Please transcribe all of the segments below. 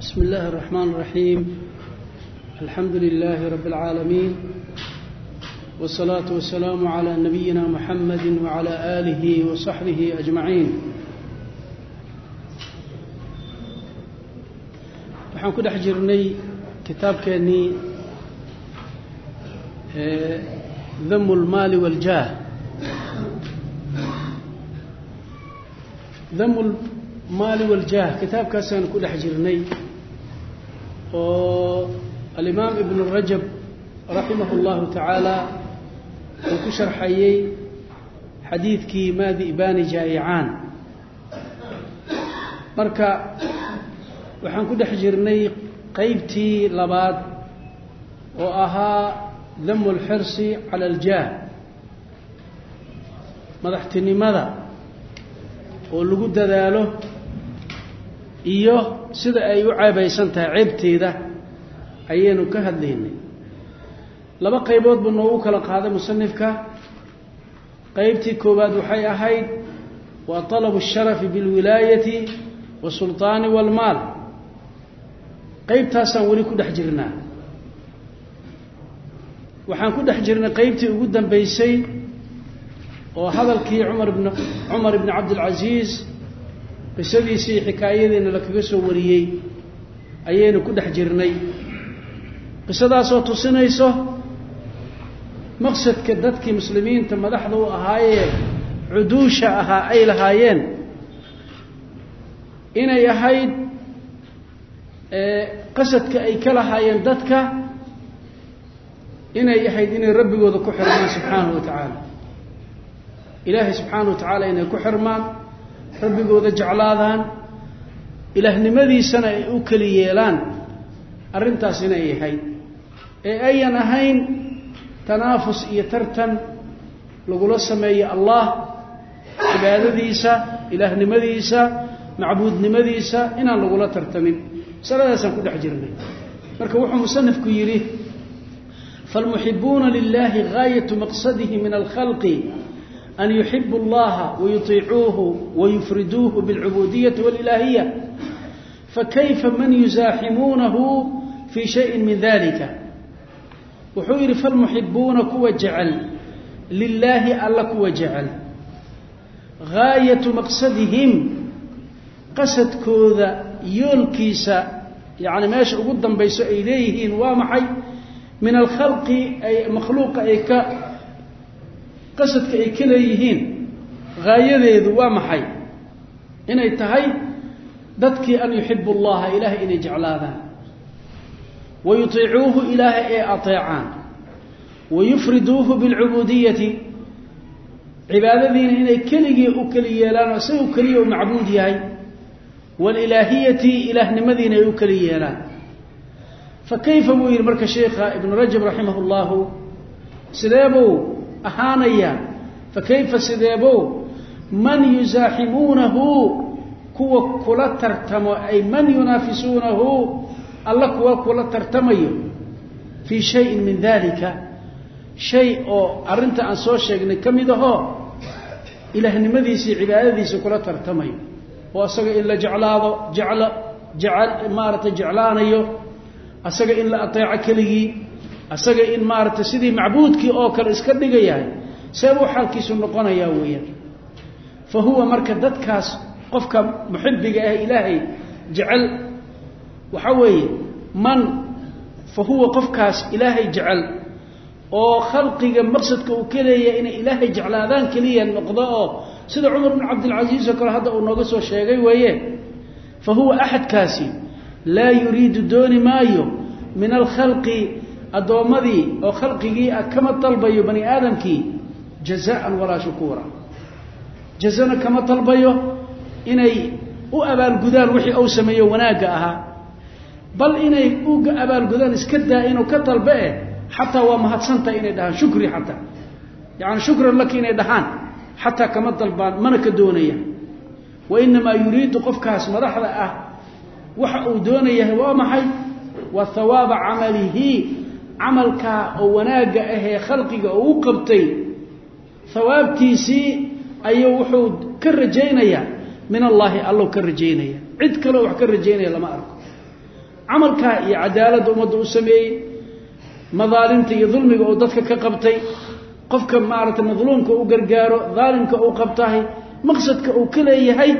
بسم الله الرحمن الرحيم الحمد لله رب العالمين والصلاة والسلام على نبينا محمد وعلى آله وصحبه أجمعين waxaan ku dhex jirnay kitaabkeennii damu lmaali waljaah damu lmaali waljaah kitaabkaasaan ku dhex jirnay oo alimaam ibn rajab raximah اllahu tacaala uu ku sharxayey xadiidkii maadi ibani jaa'icaan marka waxaan ku dhex jirnay qeybtii labaad oo ahaa damu اlxirsi cala aljaah madaxtinimada oo lagu dadaalo iyo sida ay u caabaysan tahay ceebteeda ayaynu ka hadlaynay. Laba qaybood buu noogu kala qaaday musanifka qaybtii koowaad waxay ahayd waa talabu asharafi bilwilaayati wasulطaani walmaal qaybtaasaan weli ku dhex jirnaa. Waxaan ku dhex jirnay qaybtii ugu dambaysay oo hadalkii cumar bn cumar ibni cabdilcasiis qisadiisii xikaayadiina lakaga soo wariyey ayaynu ku dhex jirnay. Qisadaasoo tusinayso maqsadka dadkii muslimiinta madaxda u ahaayee cuduusha ahaa ay lahaayeen. Inay ahayd qasadka ay ka lahaayeen dadka inay ahayd inay rabbigooda ku xirmaan subxaanahu wa tacaala. Ilaahay subxaanahu wa tacaala inay ku xirmaan rabbigooda jeclaadaan ilaahnimadiisana ay u keli yeelaan arrintaas inay ahayd. Ee ayan ahayn tanaafus iyo tartan lagula sameeyo allah cibaadadiisa ilaahnimadiisa macbuudnimadiisa inaan lagula tartamin. Masaladaasaan ku dhex jirnay. Marka wuxuu musanifku yidhi falmuxibuuna lilahi gaayatu maqsadihi min alkhalqi an yuxibu اllaha wayuطiicuuhu wayufriduuhu biاlcubudiyati wاlilaahiya fakayfa man yuzaaximuunahu fii shayin min dalika wuxuu yidhi falmuxibuuna kuwa jecel lilaahi alla kuwa jecel gaayatu maqsadihim qasadkooda yoolkiisa yacni meesha ugu dambayso ay leeyihiin waa maxay min alkhalqi ay makhluuqa ay ka qasadka ay ka leeyihiin gaayadeedu waa maxay? Inay tahay dadkii an yuxibu allaha ilaahay inay jeclaadaan. Wa yutiicuuhu ilaahay ay ateecaan. Wa yufriduuhu bilcubudiyati cibaadadiina inay keligii u keli yeelaan oo isaga keliya u macbuud yahay. Walilaahiyati ilaahnimadiina ay u keli yeelaan. Fa kayfa buu yidhi marka sheikha ibnu rajab raximah اllahu sideebuu ahaanayaa fa kayfa sideebow man yuzaaximuunahu kuwa kula tartamo ay man yunaafisuunahu alla kuwa kula tartamayo fii shayin min dalika shay oo arrinta aan soo sheegnay ka mid ahoo ilaahnimadiisii cibaadadiisa kula tartamayo. Oo asaga in la jeclaado jecla jecel maaragtay jeclaanayo asaga in la ateeco keligii asaga in maaragtay sidii macbuudkii oo kale iska dhigayahay seebuu xaalkiisu noqonayaa weeyaan. Fa huwa marka dadkaas qofka muxibiga ah ilaahay jecel waxaa weeye man fa huwa qofkaas ilaahay jecel oo khalqiga maqsadka uu ka leeyahay inay ilaahay jeclaadaan keliya noqdo oo sida cumar bn cabdilcasiis oo kale hadda uu nooga soo sheegay weeye fa huwa axadkaasi laa yuriidu dooni maayo min alkhalqi addoommadii oo khalqigii ah kama dalbayo bani aadamkii jazaan walaa shukuura jazana kama dalbayo inay u abaalgudaan wixii uu sameeyo wanaagga ahaa. Bal inay u abaalgudaan iska daa inuu ka dalbe eh xataa waa mahadsantahay inay dhahaan shukri xataa. Yacani shukran laki inay dhahaan xataa kama dalbaan mana ka doonaya wa inamaa yuriidu qofkaas madaxda ah waxa uu doonayahay waa maxay? Waa hawaaba camalihi camalkaa oo wanaagga ahee khalqiga oo u qabtay hawaabtiisii ayuu wuxuu ka rajaynayaa. Min allaahi allow ka rajaynaya. Cid kaleo wax ka rajaynaya lama arko. Camalkaa iyo cadaaladda ummadda u sameeyey madaalimta iyo dulmiga oo dadka ka qabtay qofka maaragtay madluumka u gargaaro daalimka uu qabtahay maqsadka uu ka leeyahay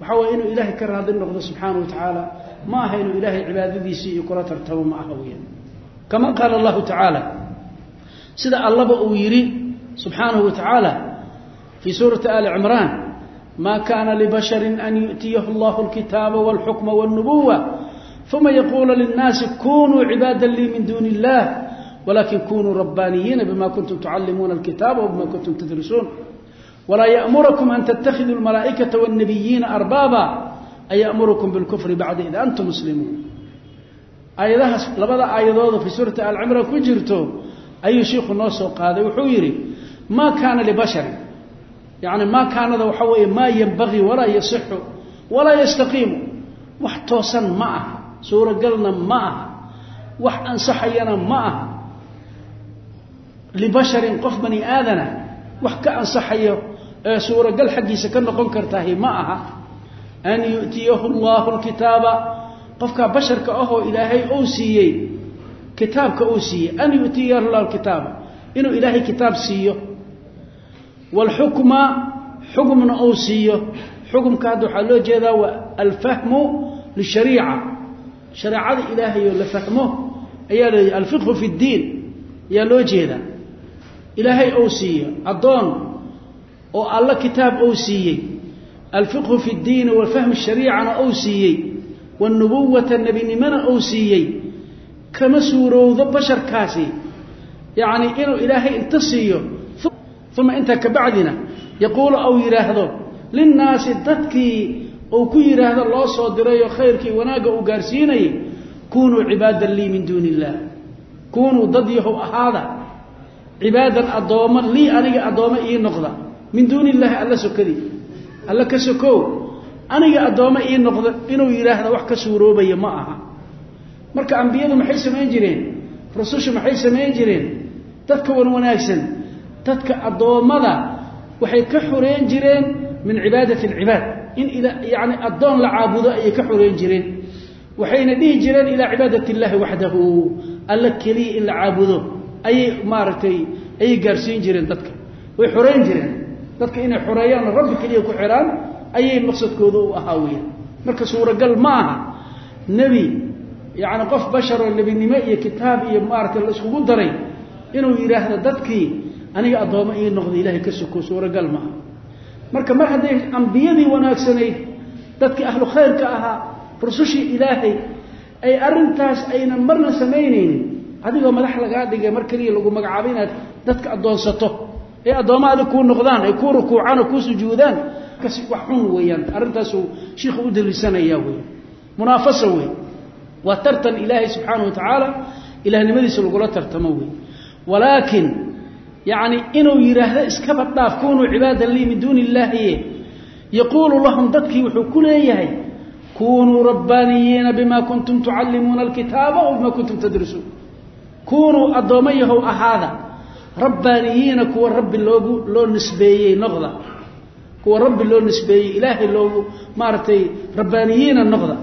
waxaa waye inuu ilaahay ka raadi noqdo subxaana wa tacaala. Ma aha inuu ilaahay cibaadadiisii iyo kula tartamo ma aha weyan kama qaala allahu tacaala sida allaba uu yidhi subxaanahu wa tacaala fii suurati ali cimraan ma kana libashari an yu'tiyahu allahu alkitaaba walxukma walnubuwa uma yaquula linnaasi kunuu cibaada lii min duuni illah wlakin kunuu rabbaaniyiina bima kuntum tucallimuuna alkitaaba wbima kuntum tadrisuun walaa ya'murakum an tattakhiduu almalaa'ikata wاnnabiyiina arbaaba an ya'murukum bilkufri bacda id antum muslimuun aayadahaas labada aayadooda fii suurati alcimraan ku jirto ayuu shiiku noo soo qaaday. Wuxuu yidhi maa kaana libasharin yani maa kaanada waxaa weeye maa yenbagii walaa yasixu walaa yastaqiimu. Wax toosan ma aha suuragalna ma aha. Wax ansaxayana ma aha. Libasharin qof bani aadana wax ka ansaxayo ee suuragal xaggiisa ka noqon kartahay ma aha. An yu'tiyahu allahu lkitaaba qofkaa basharka ahoo ilaahay ou siiyey kitaabka uu siiyey an yu'tiyahu llahu lkitaaba inuu ilaahay kitaab siiyo. Waalxukma xukmna uu siiyo. Xukumka hadda waxaa loo jeedaa waa alfahmu lishariica. Shareecada ilaahayoo la fahmo ayaa leeyahy alfiqhu fi ddiin ayaa loo jeedaa. Ilaahay ou siiyo addoon oo alla kitaab ou siiyey. Alfiqhu fi ddiini wafahmi shariicana ou siiyey wanubuwata nebinimona ou siiyey kama suurowdo basharkaasi yacni inuu ilaahay inta siiyo uma intaa kabacdina yaquulu ou yidhaahdo linnaasi dadkii uu ku yidhaahdo loo soo dirayoo khayrkii wanaagga uu gaarsiinayay kunuu cibaadan lii min duuni illaah kunuu dad yahow ahaada cibaadan addoommo lii aniga addoommo ii noqda min duuni illaahi alla sokadii alla ka sokow aniga addoommo ii noqda inuu yidhaahda wax ka suuroobaya ma aha. Marka ambiyadu maxay samayn jireen? Rusushu maxay samayn jireen? Dadka wan wanaagsan dadka addoommada waxay ka xoreyn jireen min cibaadati alcibaad. In yani addoon la caabudo ayay ka xoreyn jireen. Waxayna dhihi jireen ilaa cibaadat illaahi waxdahu alla keliya in la caabudo ayay maaragtay ayay gaarsiin jireen dadka. Way xoreyn jireen. Dadka inay xoreeyaan rabbi keliya ku xiraan ayay maqsadkooda u ahaa weeyaan. Marka suuragal ma aha nebi yacni qof basharoo nebinimo iyo kitaab iyo maaragtay la iskugu daray inuu yidhaahdo dadkii aniga addoommo ii noqda ilaahay ka soko suuragal ma aha marka mar hadday ambiyadii wanaagsanayd dadkii ahlu khayrka ahaa rusushii ilaahay ay arrintaas aynan marna samaynaynin adigoo madax lagaa dhigay mar keliya lagu magacaabo inaad dadka addoonsato ee addoommo adig kuu noqdaan ay kuu rukuucaan oo kuu sujuudaan kas wax xun weeyaan. Arrintaasuu shiikhu u daliishanaya wey munaafasa wey waa tartan ilaahay subxaana wa tacaala ilahnimadiisa lagula tartamo wey walaakin yacni inuu yidhaahdo iskaba dhaaf kunuu cibaadan lii min duuni illaahiye yaquulu lahum dadkii wuxuu ku leeyahay kunuu rabbaaniyiina bima kuntum tucallimuuna alkitaaba o bima kuntum tadrisuun kunuu addoommo yahow ahaada rabbaaniyiina kuwa rabbi loogu loo nisbeeyey noqda kuwa rabbi loo nisbeeyey ilaahay loogu maaragtay rabbaaniyiina noqda.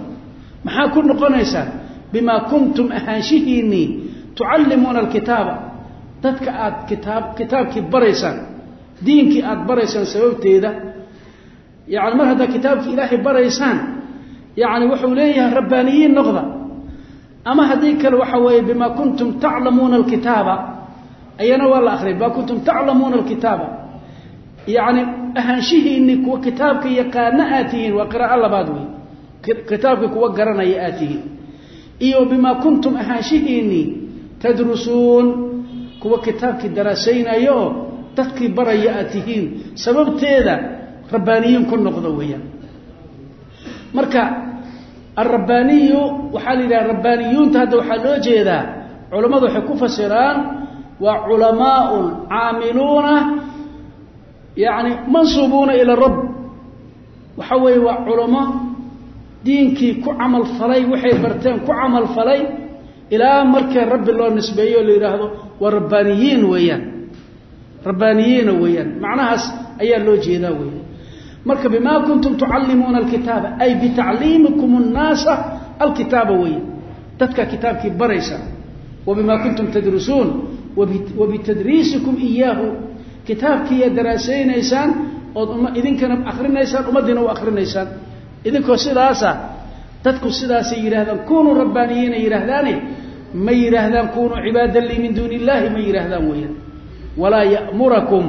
Maxaa ku noqonaysaan bimaa kuntum ahaanshihiinnii tucallimuuna alkitaaba. Dadka aad kitaab kitaabkii baraysaan diinkii aad baraysaan sababteeda yani mar haddaad kitaabkii ilaahay baraysaan yani wuxuu leeyahay rabbaaniyiin noqda. Ama haddii kale waxa weeye bima kuntum taclamuuna alkitaaba ayana waa la akhriyay bima kuntum taclamuuna alkitaaba. Yani ahaanshihiinii kuwa kitaabka yaqaana aad tihiin waa qiraa'o labaad wey kitaabkii kuwa garanaya aad tihiin. Iyo bima kuntum ahaanshihiinii tadrusuun kuwa kitaabkii daraasaynaya oo dadkii baraya aad tihiin. Sababteeda rabbaaniyiin ku noqda weeyaan. Marka alrabbaaniyu waxaa la yidhaha rabbaaniyuunta hadda waxaa loo jeedaa culammadu waxay ku fasiraan waa culamaaun caamiluuna yani mansuubuuna ila rabb. Waxa weeye waa culamo diinkii ku camal falay waxay barteen ku camal falay ilaa markee rabbi loo nisbeeyo la yidhaahdo waa rabbaaniyiin weeyaan. Rabbaaniyiina weeyaan. Macnahaas ayaa loo jeedaa weeyaan. Marka bima kuntum tucallimuuna alkitaaba ay bitacliimikum nnaasa alkitaaba weeyaan. Dadka kitaabkii baraysa wabimaa kuntum tadrusuun wabitadriisikum iyaahu kitaabkiiya daraasaynaysaan ood idinkana akrinaysaan ummaddiina u akrinaysaan idinkoo sidaasa dadku sidaasay yidhahdaan kunuu rabbaaniyiina yidhaahdaane ma yidhaahdaan kunuu cibaadan lii min duuni illahi ma yidhaahdaan weeyaan. Walaa yamurakum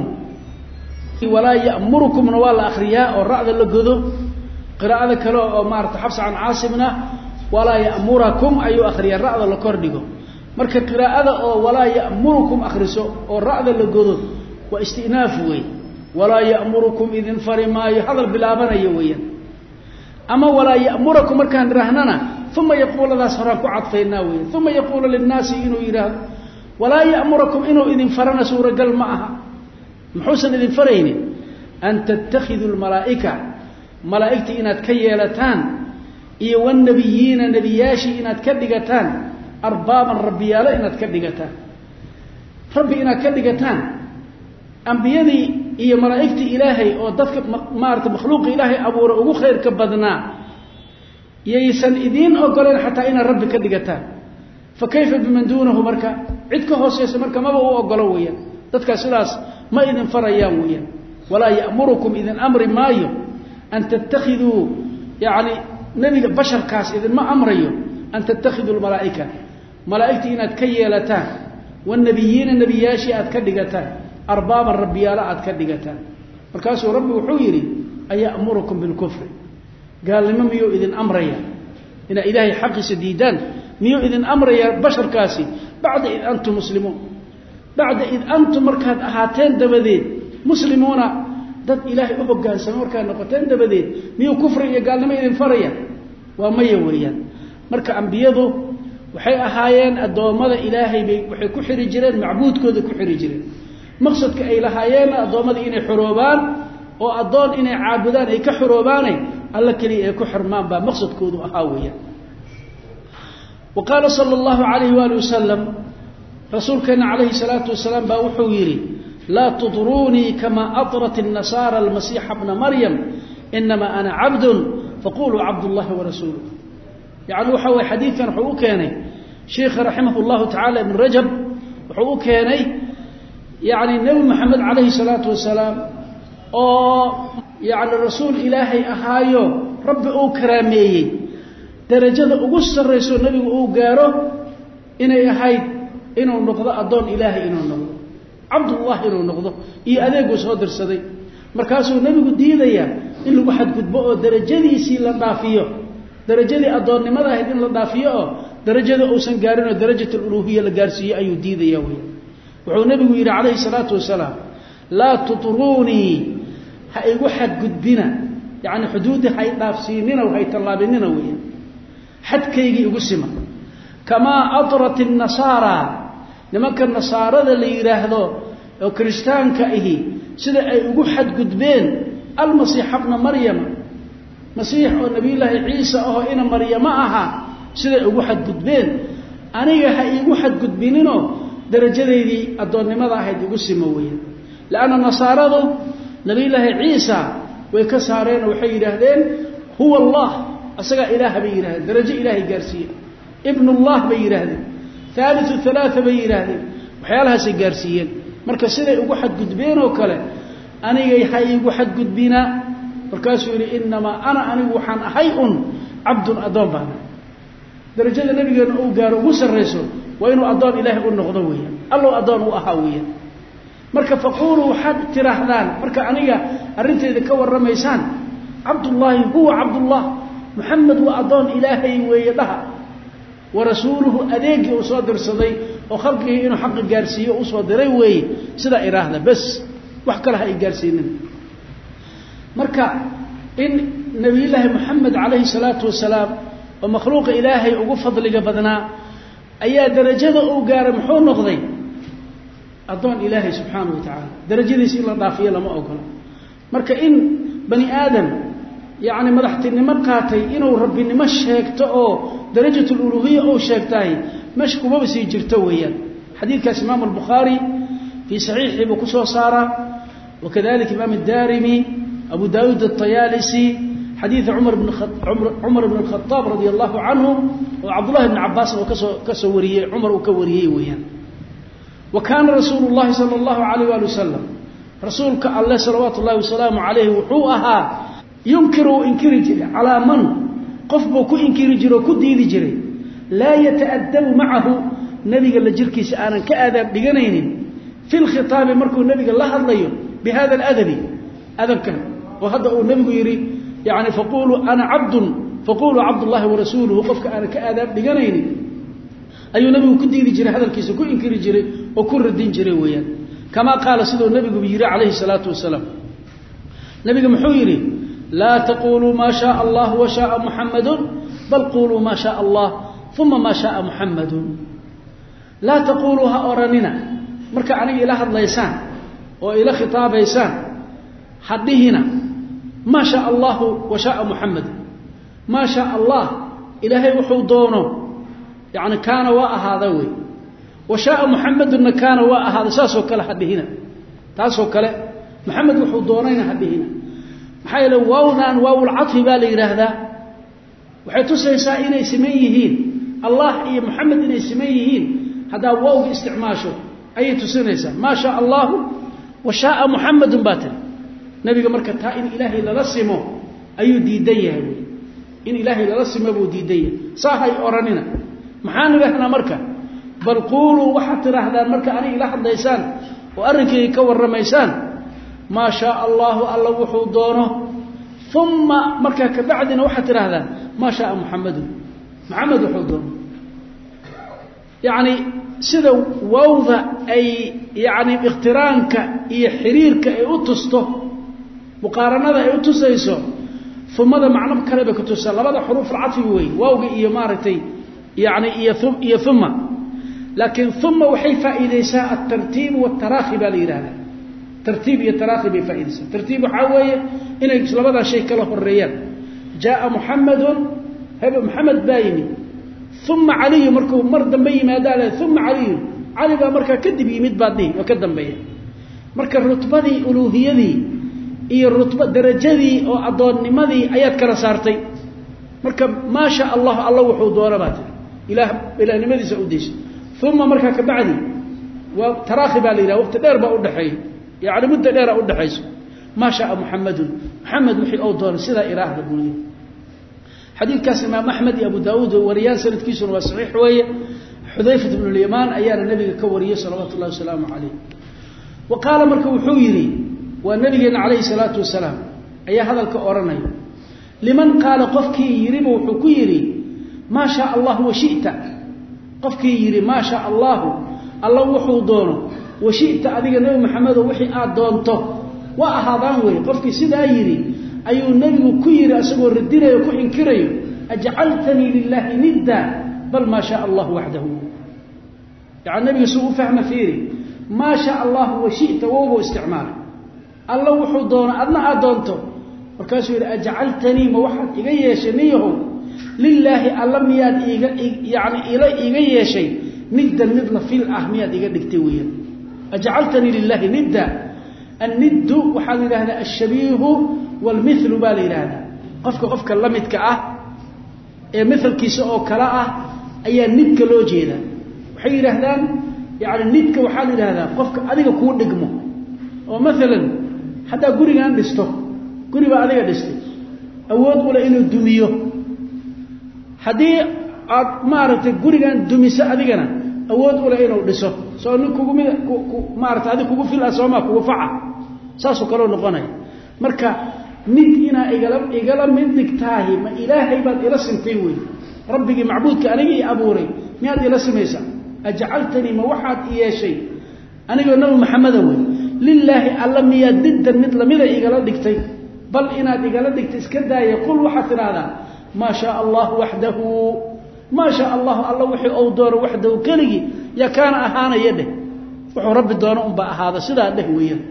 walaa ya'murukumna waa la akriyaa oo ra'da la godo. Qiraa'ada kale oo maarata xabsa can caasimna walaa ya'murakum ayuu akriyaa ra'da la kordhigo. Marka qiraa'ada oo walaa ya'murukum akriso oo ra'da la godo waa istinaaf wey walaa ya'murukum idin fari maayo. Hadal bilaabanayo weeyaan. Ama walaa ya'murakum markaan idhaahnana uma yaquuladaas horaan ku cadfaynaa weya uma yaquulu linnaasi inuu yidhaahdo walaa ya'murakum inuu idin farana suuragal ma aha. Muxuusan idin faraynin. An tattakhiduu lmalaa'ika malaa'igtii inaad ka yeelataan iyo wanabiyiina nebiyaashii inaad ka dhigataan arbaaban rabbiyaalo inaad ka dhigataan. Rabbi inaad ka dhigataan ambiyadii iyo malaa'igtii ilaahay oo dadka maarata makhluuqa ilaahay abuura ugu khayrka badnaa yaysan idiin ogoleen xataa inaad rabbi ka dhigataan. Fa kayfa biman duunahu marka cid ka hooseysa marka maba u ogolo weeyaan. Dadkaas sidaas ma idin farayaan weeyaan. Walaa ya'murukum idin amri maayo an tattakhiduu yacni nebiga basharkaas idinma amrayo an tattakhiduu lmalaa'ika malaa'igtii inaad ka yeelataan wanabiyiina nebiyaashii aad ka dhigataan arbaaban rabbiyaalo aad ka dhigataan. Markaasuu rabbi wuxuu yidhi aya'murukum bilkufri. Gaalnimo miyuu idin amraya? Inaad ilaahay xaqiisa diidaan miyuu idin amraya basharkaasi? Bacda id antum muslimuun. Bacda id antum markaad ahaateen dabadeed muslimuuna dad ilaahay u hogaansama markaad noqoteen dabadeed miyuu kufri iyo gaalnimo idin faraya waa maya weeyaan. Marka ambiyadu waxay ahaayeen addoommada ilaahay bay waxay ku xiri jireen macbuudkooda ku xiri jireen maqsadka ay lahaayeenna addoommada inay xoroobaan oo addoon inay caabudaan ay ka xoroobaanay alla keliya ay ku xirmaan baa maqsadkoodu ahaa weeya wa qaala sala allahu calayhi waali wasalam rasuulkeenna calayhi salaatu wasalaam baa wuxuu yidhi laa tudruunii kamaa adrat innasaara almasiixa bna maryam inamaa ana cabdun faquluu cabdullahi warasuuluh yacni waxa weye xadiidkan wuxuu u keenay sheikha raximah llahu tacaala ibnu rajab wuxuu u keenay yacni nebi moxamed calayhi salaatu wasalaam oo yacni rasuul ilaahay ahaayo rabbi uu karaameeyey darajada ugu sarrayso nebigu uu gaaro inay ahayd inuu noqdo addoon ilaahay inuu noqdo cabdullah inuu noqdo iyo adeeguu soo dirsaday. Markaasuu nebigu diidayaa in lagu xadgudbo oo darajadiisii la dhaafiyo darajadii addoonnimada ahayd in la dhaafiyo oo darajada uusan gaarin oo darajat aluluhiya la gaarsiiyo ayuu diidaya wey wuxuu nebigu yidhi calayhi salaatu wasalaam laa tutruunii ha igu xadgudbina. Yacni xuduudda hay dhaafsiinina hay tallaabinina weya xadkaygii igu sima. Kamaa adrat innasaara nimanka nasaarada la yidhaahdo oo kirishtaanka ahi sida ay ugu xadgudbeen almasiixa bna maryama masiix oo nebiyullaahi ciisa ahoo ina maryamo aha siday ugu xadgudbeen. Aniga ha iigu xadgudbininoo darajadeydii addoonnimada ahayd igu simo weya leanna nasaaradu nebiyullaahi ciisa way ka saareen oo waxay yidhaahdeen huwa allah. Asagaa ilaaha bay yidhahdeen darajo ilaahay gaarsiiye ibnullah bay yidhaahdeen haaliu halaaa bay yidhaahdeen waxyaalahaasay gaarsiiyeen. Marka siday ugu xadgudbeen oo kale anigay ha iigu xadgudbinaa markaasuu yidhi inamaa ana anigu waxaan ahay un cabdun addoon baana darajada nabigeena uu gaaro ugu sarrayso waa inuu addoon ilaahay u noqdo weeyaan allow addoon u ahaa weeyaan marka faquuluu waxaad tiraahdaan marka aniga arrintayda ka warramaysaan cabdullaahi huwa cabdullah muxamed waa addoon ilaahay weeye dhaha. Wa rasuuluhu adeegii uu soo dirsaday oo khalqigii inuu xaqi gaarsiiyo u soo diray weeye. Sidaa iraahda bes wax kale ha ay gaarsiinin. Marka in nabiyullaahi moxamed calayhi salaatu wasalaam oo makhluuqa ilaahay ugu fadliga badnaa ayaa darajada uu gaaray muxuu noqday? Addoon ilaahay subxaanahu wa tacaala. Darajadiisi la dhaafiyo lama ogolo marka in bani aadam yacni madaxtinimo qaatay inuu rabbinimo sheegto oo darajat luluhiya ou sheegtahay meesha kumaba sii jirto weeyaan. Xadiidkaas imaamu albukhaari fii saxiixii buu ku soo saaraa. Wakadalika imaam addarimi abu daawuud altayaalisi xadiida cumar bn cumar bn alkhadaab radia allahu canhu oo cabdullahi bni cabbaasna uu ka soo ka soo wariyey cumar uu ka wariyey weeyaan. Wa kaana rasuulu llahi sala allahu alayh waali wasalam rasuulka alleh salawaatu ullahi wasalaamu calayhi wuxuu ahaa yunkiru inkiri jiray calaa man qof buu ku inkiri jiray oo ku diidi jiray laa yata'adabu macahu nebiga la jirkiisa aanan ka aadaab dhiganaynin fi lkhitaabi markuu nebiga la hadlayo bi aladabi adabkan. Oo hadda uu nebigu yidhi yani faquluu ana cabdun faquluu cabdullahi warasuuluhu qofka aanan ka aadaab dhiganaynin ayuu nebigu ku diidi jiray hadalkiisa ku inkiri jiray oo ku radin jiray weeyaan kamaa qaala siduu nebiguba yidhi calayhi salaatu wasalaam nebiga muxuu yidhi laa taquluu maa shaaa allah wa shaaa bal quluu maa shaaa allah uma maa shaaa muxamadun laa taquluu ha odhanina marka aniga ila hadlaysaan oo ila khitaabaysaan hadhihina maa shaaa allahu wa muxamadun maa shaaa allah ilaahay wuxuu doono. Yani kaana waa ahaada wey. Wa shaaa muxamedunna kaana waa ahaada saasoo kale hadhihina taasoo kale maxamed wuxuu doonayna hadhihina maxaa yeele waawdan waawulcafi baa la yidhaahdaa. Waxay tusaysaa inay siman yihiin. Allah iyo moxamed inay siman yihiin. Haddaa waawga isticmaasho ayay tusinaysaa. Maa shaa allahu wa shaaa muxamedun baa tiri. Nebiga marka taa in ilaahay lala simo ayuu diidan yahay wy in ilaahay lala simo buu diidan yahay saahay odhanina maxaan idhahnaa marka? Bal quuluu waxaad tidhaahdaan marka aniga ila hadlaysaan oo arrinkayga ka warramaysaan maa shaaa allahu alla wuxuu doono. Uma markaa kabacdina waxaad tidhaahdaan maa shaaa muxamedun maxamed wuxuu doono. Yacni sida wawda ay yacni ikhtiraanka iyo xiriirka ay u tusto muqaaranada ay u tusayso umada macno kale bay ku tusaa labada xuruuf alcadfiga wey waawga iyo maaragtay yani iyo uma laakiin uma waxay faa'iideysaa altartiib wاtaraakhi baa la yidhahdaa tartiib iyo taraakhi bay faaidaysaa tartiib waxaa weeye inay labadaa shay kala horeeyaan jaaa muxamedun hebe maxamed baa yimid. Uma caliyu markuu mar dambe yimaadaa le uma caliyun cali baa markaa kadib yimid baad dhihi oo ka dambeeya. Marka rutbadii uluuhiyadii iyo rutba darajadii oo addoonnimadii ayaad kala saartay. Marka maa sha allah alla wuxuu doona baa tiri. Ilaah ilaahnimadiisa udaysa uma markaa kabacdi waa taraakhi baa la yidhaha waqti dheer baa udhexeeya yani muddo dheera udhexayso maa shaaa muxamedun maxamed wixii ou doonay sidaa ilaahda buuliya xadiidkaas imaam axmed iyo abu daauud wariyaan sanadkiisuna waa saxiix weeye. Xudayfat bnu lyamaan ayaana nabiga ka wariyey salawaatu llahi wasalaamu calayh wa qaala marka wuxuu yidhi waa nabigeena calayhi salaatu wasalaam. Ayaa hadalka odhanaya liman qaala qofkii yidhiba wuxuu ku yidhi maa shaa allahu washita qofkii yidhi maa shaa allahu. Alla wuxuu doono washita adiga nebi maxamedo wixii aad doonto. Waa ahaadaan wey qofkii sidaa yidhi ayuu nebigu ku yidhi asagoo radinayo ku inkirayo ajcaltanii lilaahi nidda bal maa shaa allahu waxdahu yani nebiga suu u fahma fiiri. Maa shaa allahu washita wowbuu isticmaalay alla wuxuu doono adna aad doonto. Markaasuu yidhi ajcaltanii ma waxaad iga yeeshay niyahow? Lilaahi alla miyaad iiga yani ila iiga yeeshay? Niddan la fil ah miyaad iga dhigtay weeyaan. Ajcaltanii lilaahi nidda? Anniddu waxaa la yidhahdaa alshabiihu waalmilu baa la yidhaahdaa. Qofka qofka la midka ah ee maalkiisa oo kale ah ayaa nidka loo jeedaa. Waxay yidhaahdaan yani nidka waxaa la yidhahdaa qofka adiga kuu dhigmo. Oo maalan haddaa gurigan dhisto. Guri baa adiga dhistay. Awood ule inuu dumiyo. Haddii aad maaragtay gurigan dumiso adigana awood ule inuu dhiso. Soo nin kugu mid maarata adig kugu fil ah soomaa kugu faca. Saasoo kaleo noqonaya. Marka nid inaa igala igala mid dhigtaahi ma ilaahay baad ila sintay wey. Rabbigii macbuudka aniga ii abuuray miyaad ila simaysaa? Ajcaltanii ma waxaad i yeeshay? Anigoo nabi maxameda wey lilaahi alla miyaad diddan mid lamida igala dhigtay bal inaad igala dhigtay iska daaya qul waxaad tidhaahdaa maa shaa allahu waxdahu maa shaa allahu alla wixii ou doono waxdahu keligii yaa kaana ahaanaya dheh. Wuxuu rabbi doono unbaa ahaada sidaa dheh weeyaan.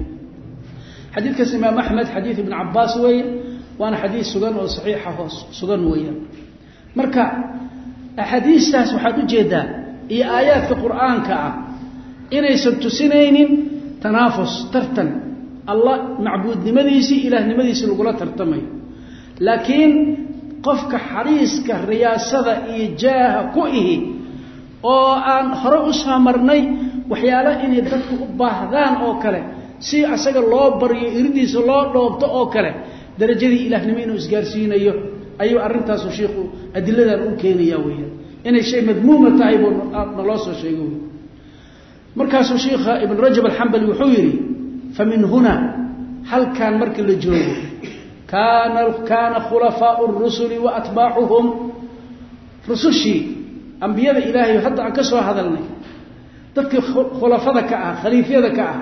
Xadiidkaas imaam axmed xadiid ibn cabaas weeye waana xadiid sugan oo saxiixa hoos sugan weeyaan. Marka axaadiistaas waxaad u jeedaa iyo aayaadka qur'aanka ah inaysan tusinaynin tanaafus tartan. Allah macbuudnimadiisii ilaahnimadiisii lagula tartamayo. Laakiin qofka xariiska riyaasada iyo jaaha ku ihi oo aan hore u soo marnay waxyaala inay dadku u baahdaan oo kale si asaga loo baryo iridiisa loo dhoobto oo kale darajadii ilaahnimo inuu isgaarsiinayo ayuu arrintaasu shiikhu adiladan u keenaya weeyaan. Inay shay madmuuma tahay buu naloo soo sheegay wey markaasuu shiikha ibn rajab alxambali wuxuu yidhi famin huna halkan marka la joogo kaana khulafaau rusuli wa atbaacuhum. Rusushii ambiyada ilaahay hadda aan ka soo hadalnay dadkii khulafada ka ah khaliifyada ka ah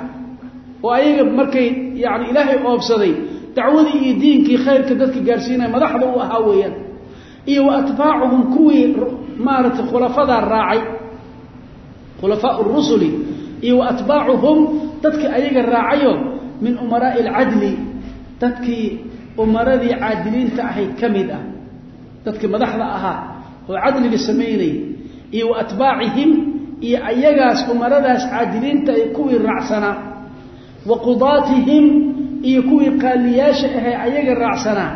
oo ayaga markay yani ilaahay oobsaday dacwadii iyo diinkii khayrka dadka gaarsiinaya madaxda u ahaa weeyaan iyo wa atbaacuhum kuwii maaragtay khulafadaa raacay khulafaau rusuli iyo wa atbaacuhum dadkii ayaga raacayo min umaraa'i alcadli dadkii umaradii caadiliinta ahayd ka mid ah. Dadkii madaxda ahaa oo cadliga samaynayay iyo wa atbaacihim iyo ayagaas umaradaas caadiliinta ay kuwii raacsanaa wa qudaatihim iyo kuwii qaaliyaasha ahee ayaga raacsanaa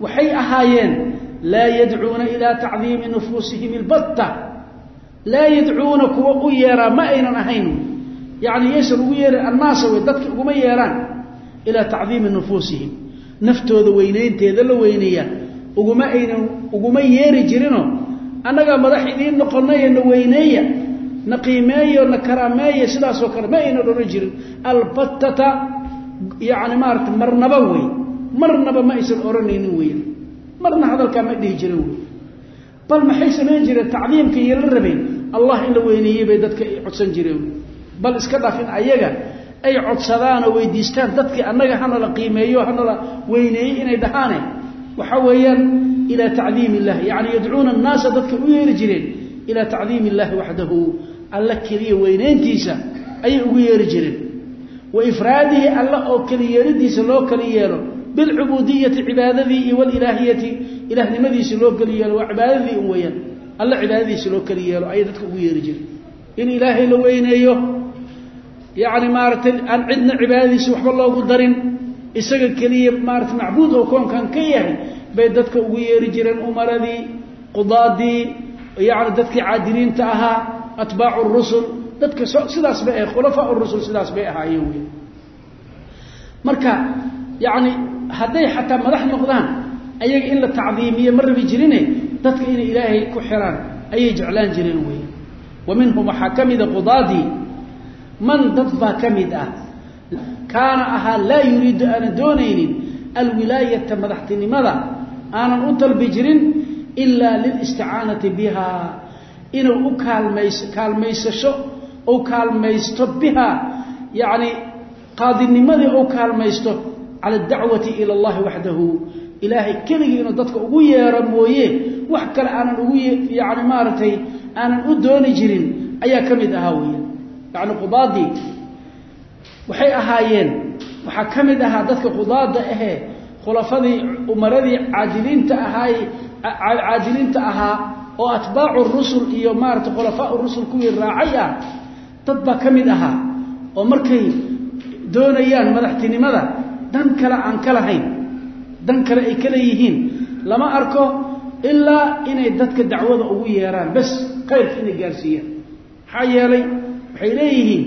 waxay ahaayeen laa yadcuuna ilaa tacdiimi nufuusihim ilbatta laa yadcuuna kuwa u yeeraa ma aynan ahayn. Yacni yaysan ugu yeerin annaasa wey dadka uguma yeeraan ilaa tacdiimi nufuusihim. Naftooda weynaynteeda la weyneeya uguma aynan uguma yeeri jirinoo annagaa madax idiin noqonayo na weyneeya na qiimeeyo na karaameeya sidaasoo kale ma aynan odhan jirin. Albattata yacni maarata marnaba wey. Marnaba ma aysan odhanaynin weyan marna hadalkaa ma dhihi jirin wey bal maxay samayn jireen? Tacdiimka iyo la rabeen allah in la weyneeyey bay dadka codsan jireen. Bal iska dhaaf in ayaga ay codsadaanoo weydiistaan. Dadkii annaga hanala qiimeeyo hanala weyneeyey inay dhahaane. Waxa weeyaan ilaa tacdiim illahi yacni yadcuuna annaasa dadka u yeeri jireen ilaa tacdiim illahi waxdahu alla keliya weynayntiisa ayay ugu yeeri jireen. Wa ifraadihi alla oo keliyeelidiisa loo kali yeelo bilcubuudiyati cibaadadii iyo walilaahiyati ilaahnimadiisi loo keli yeelo waa cibaadadii un weeyaan alla cibaadadiisa loo keli yeelo ayay dadka ugu yeeri jireen in ilaahay la weyneeyo yacni maaragtay aan cidna cibaadadiisa waxba loogu darin isaga keliya maarata macbuud oo koonkan ka yahay bay dadka ugu yeeri jireen umaradii qudaadii yacni dadkii caadiliinta ahaa atbaacu rusul dadka sidaas bay ahay khulafaa rusul sidaas bay ahaayeen wey marka yacni hadday xataa madax noqdaan ayaga in la tacdiimiye ma rabi jirine dadka inay ilaahay ku xiraan ayay jeclaan jireen wey wa minhum waxaa ka mida qudaadii man dad baa ka mid ah kaana ahaa laa yuriidu aanan doonaynin alwilaayata madaxtinimada aanan u dalbi jirin ilaa lilisticaanati bihaa inuu u kaalmays kaalmaysasho ou kaalmaysto bihaa yacni qaadinimadii ou kaalmaysto cala adacwati ila allahi waxdahu. Ilaahay keligii inuu dadka ugu yeero mooye wax kale aanan ugu yacni maaragtay aanan u dooni jirin ayaa ka mid ahaa weya yacni qudaadii waxay ahaayeen waxaa ka mid ahaa dadka qudaada ahee khulafadii umaradii caadiliinta ahaay caadiliinta ahaa oo atbaacu rusul iyo maarata khulafaau rusul kuwii raacay ah dad baa ka mid ahaa oo markay doonayaan madaxtinimada dan kale aan ka lahayn dan kale ay ka leeyihiin lama arko ilaa inay dadka dacwada ugu yeeraan. Bas khayrka inay gaarsiiyaan. Maxaa yeelay waxay leeyihiin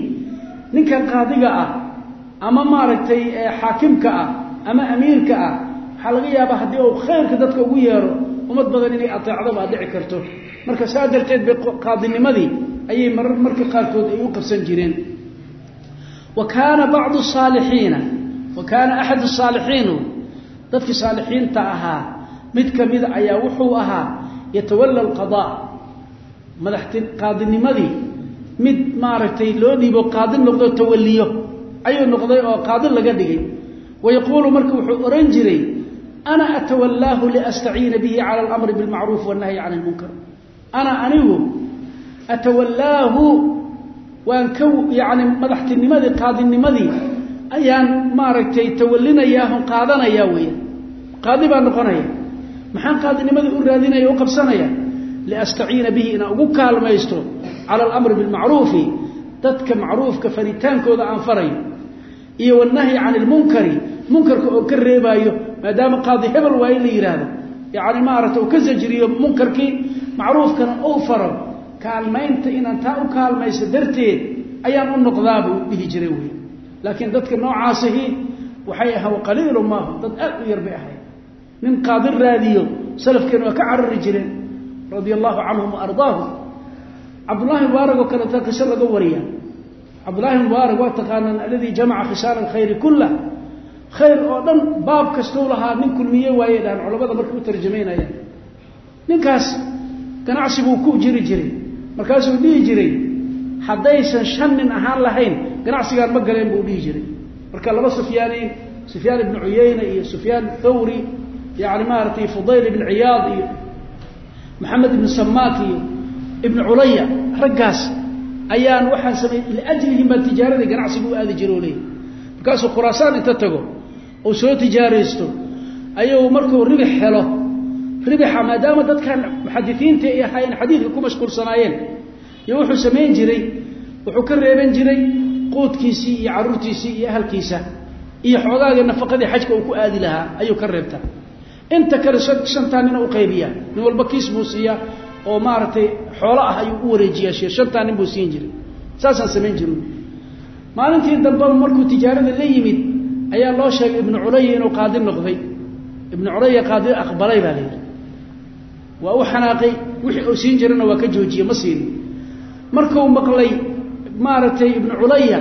ninkan qaadiga ah ama maaragtay xaakimka ah ama amiirka ah waxaa laga yaabaa haddii uu khayrka dadka ugu yeero ummad badan inay ateecdo baa dhici karto. Marka saa darteed bay qaadinimadii ayay marar marka qaarkood ay u qabsan jireen. Wa kaana bacdu saalixiina wa kaana axadu saalixiinu dadkii saalixiinta ahaa mid ka mida ayaa wuxuu ahaa yatawalla alqadaa madaxti qaadinimadii mid maaragtay loo dhiibo qaadi noqdo tawaliyo ayuu noqday oo qaadi laga dhigay. Wayaquulu marka wuxuu ohan jiray ana atawallaahu liastaciina bihi cala alamri bilmacruuf wannahyi cani lmunkar ana anigu atawallaahu waan ka yacni madaxtinimadii qaadinimadii ayaan maaragtay tawalinayaahon qaadanayaa weya qaadi baa noqonaya. Maxaan qaadinimadii u raadinaya u qabsanaya? Liastaciina bihi inaan ugu kaalmaysto cala alamri bilmacruufi dadka macruufka faritaankooda aan farayo iyo wanahyi cani lmunkari munkarka oo ka reebaayo maadaama qaadi hebel waa in la yidhaahdo yani maarata uu ka zajriyo munkarkii macruufkana uu faro kaalmaynta inaan taa u kaalmayso darteed ayaan u noqdaa buu dhihi jiray wey laakiin dadka noocaasihi waxay ahaa qaliilu maahu dad aad u yar bay ahayd. Nin qaadin raadiyo salafkeena waa ka carari jireen radia allahu canhum wa ardaahum. Cabdullahi mubaarak oo kaleeta qiso laga wariya. Cabdullahi mubaarak waa taqaanaan aladii jamaca khisaala alkhayri kullah khayr oo dhan baab kastou lahaa nin kulmiye waaye dhahan culamada markay u tarjamaynayaan ninkaas ganacsi buu ku jiri jiray. Markaasuu dhihi jiray haddaysan shan nin ahaan lahayn ganacsigaan ma galeen buu dhihi jiray. Marka laba sufyaaniin sufyaan ibnu cuyeyne iyo sufyaan thawri yani maaragtay fudayl ibn ciyaad iyo maxamed ibnu samaak iyo ibnu culaya raggaas ayaan waxaan sameeyey liajlihim baa tijaaradii ganacsiga u aadi jira o markaasuu khuraasaan inta tago oo soo tijaaraysto ayuu markuu ribix helo ribixa maadaama dadkan muxadisiinta ay ahaayeen xadiidka ku mashquulsanaayeen iyo wuxuu samayn jiray wuxuu ka reeban jiray quudkiisii iyo caruurtiisii iyo ahalkiisa iyo xoogaagii nafaqadii xajka uu ku aadi lahaa ayuu ka reebtaa. Inta kale shantaa nina u qaybiyaa nin walba kiis buu siiyaa oo maaragtay xoolo ah ayuu u wareejiyaa shantaa nin buu siin jiray. Saasaan samayn jiri maalintii dambeba markuu tijaarada la yimid ayaa loo sheegay ibnu culaya inuu qaadi noqday. Ibnu culaya qaadi aqbalay baa layidhi waa u xanaaqay wixii uu siin jirana waa ka joojiyey ma siinin markuu maqlay maaragtay ibnu culaya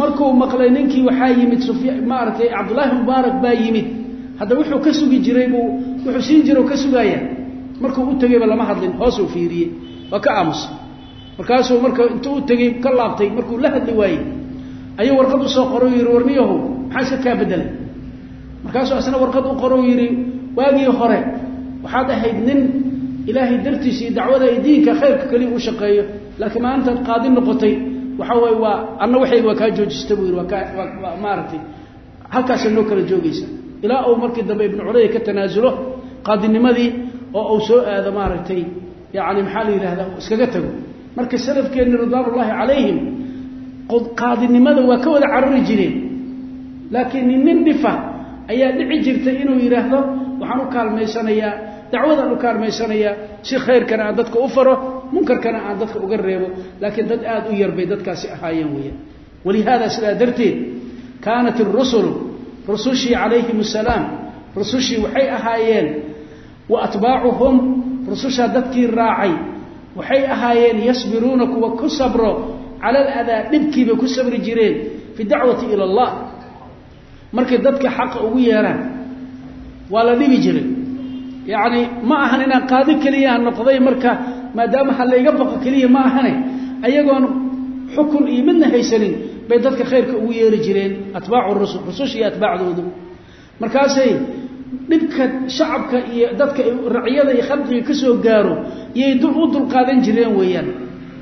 markuu maqlay ninkii waxaa yimid maaragtay cabdullaahi mubaarak baa yimid. Hadda wuxuu ka sugi jiray buu wuxuu siin jira ka sugaaya. Markuu u tegeyba lama hadlin hoosuu fiiriyey waa ka aamusay markaasuu marka intuu u tegey ka laabtay markuu la hadli waayey ayuu warqad u soo qoro yidhi warniyahow maxaa iska kaa bedelay markaasuu asna warqad u qoro yidhi waagii hore waxaad ahayd nin ilaahay dartiisa iyo dacwada iyo diinka khayrka keliya u shaqeeyo laakiin maalintaad qaadi noqotay. Waxa waye waa anna waxayga waa kaa joojista buu yidhi waa kaa maaragtay halkaasa noo kala joogaysa. Ilaa uu markii dambe ibnu culaya ka tanaasulo qaadinimadii oo uu soo aado maaragtay yani maxaa la yidhahdaa iskaga tago. Marka salafkeenni ridwaan ullaahi calayhim qaadinimada waa ka wada carari jireen. Laakiin nin dhifa ayaa dhici jirtay inuu yidhaahdo waxaan u kaalmaysanayaa dacwadaan u kaalmaysanayaa si khayrkana aan dadka u faro munkarkana aan dadka uga reebo laakiin dad aada u yarbay dadkaasi ahaayeen weeyaan. Walihaada sidaa darteed kaanat irusulu rusushii calayhim asalaam rusushii waxay ahaayeen wa atbaacuhum rusushaa dadkii raacay waxay ahaayeen yasbiruuna kuwa ku sabro cala aladaa dhibkiibay ku sabri jireen fi dacwati ila allah. Markay dadka xaqa ugu yeeraan waa la dhibi jiray yacni ma ahan inaan qaadi keliyaa noqday marka maadaama ha layga baqo keliya ma ahane. Ayagoon xukun iyo midna haysanin bay dadka khayrka ugu yeeri jireen atbaacu rusul rusushii atbaacdoodu. Markaasay dhibka shacabka iyo dadka raciyada iyo khalqiga ka soo gaaro yay dul u dulqaadan jireen weeyaan.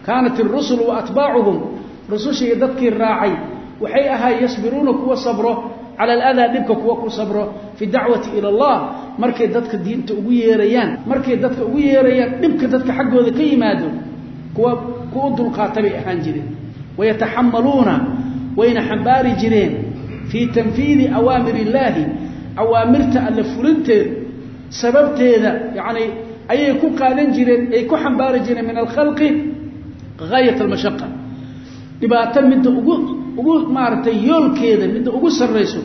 Kaanat irusulu wa atbaacuhum rusushii dadkii raacay waxay ahaay yasbiruuna kuwa sabro cala aladaa dhibka kuwa ku sabro fi dacwati ila allah markay dadka diinta ugu yeerayaan markay dadka ugu yeerayaan dhibka dadka xaggooda ka yimaado kuwa kuwa dulqaata bay ahaan jireen. Wayataxamaluuna wayna xambaari jireen fii tanfiidi awaamir illaahi awaamirta alle fulinteed sababteeda yacni ayay ku qaadan jireen ay ku xambaari jireen min alkhalqi gaayat almashaqa dhibaato midda ugu ugu maaragtay yoolkeeda midda ugu sarrayso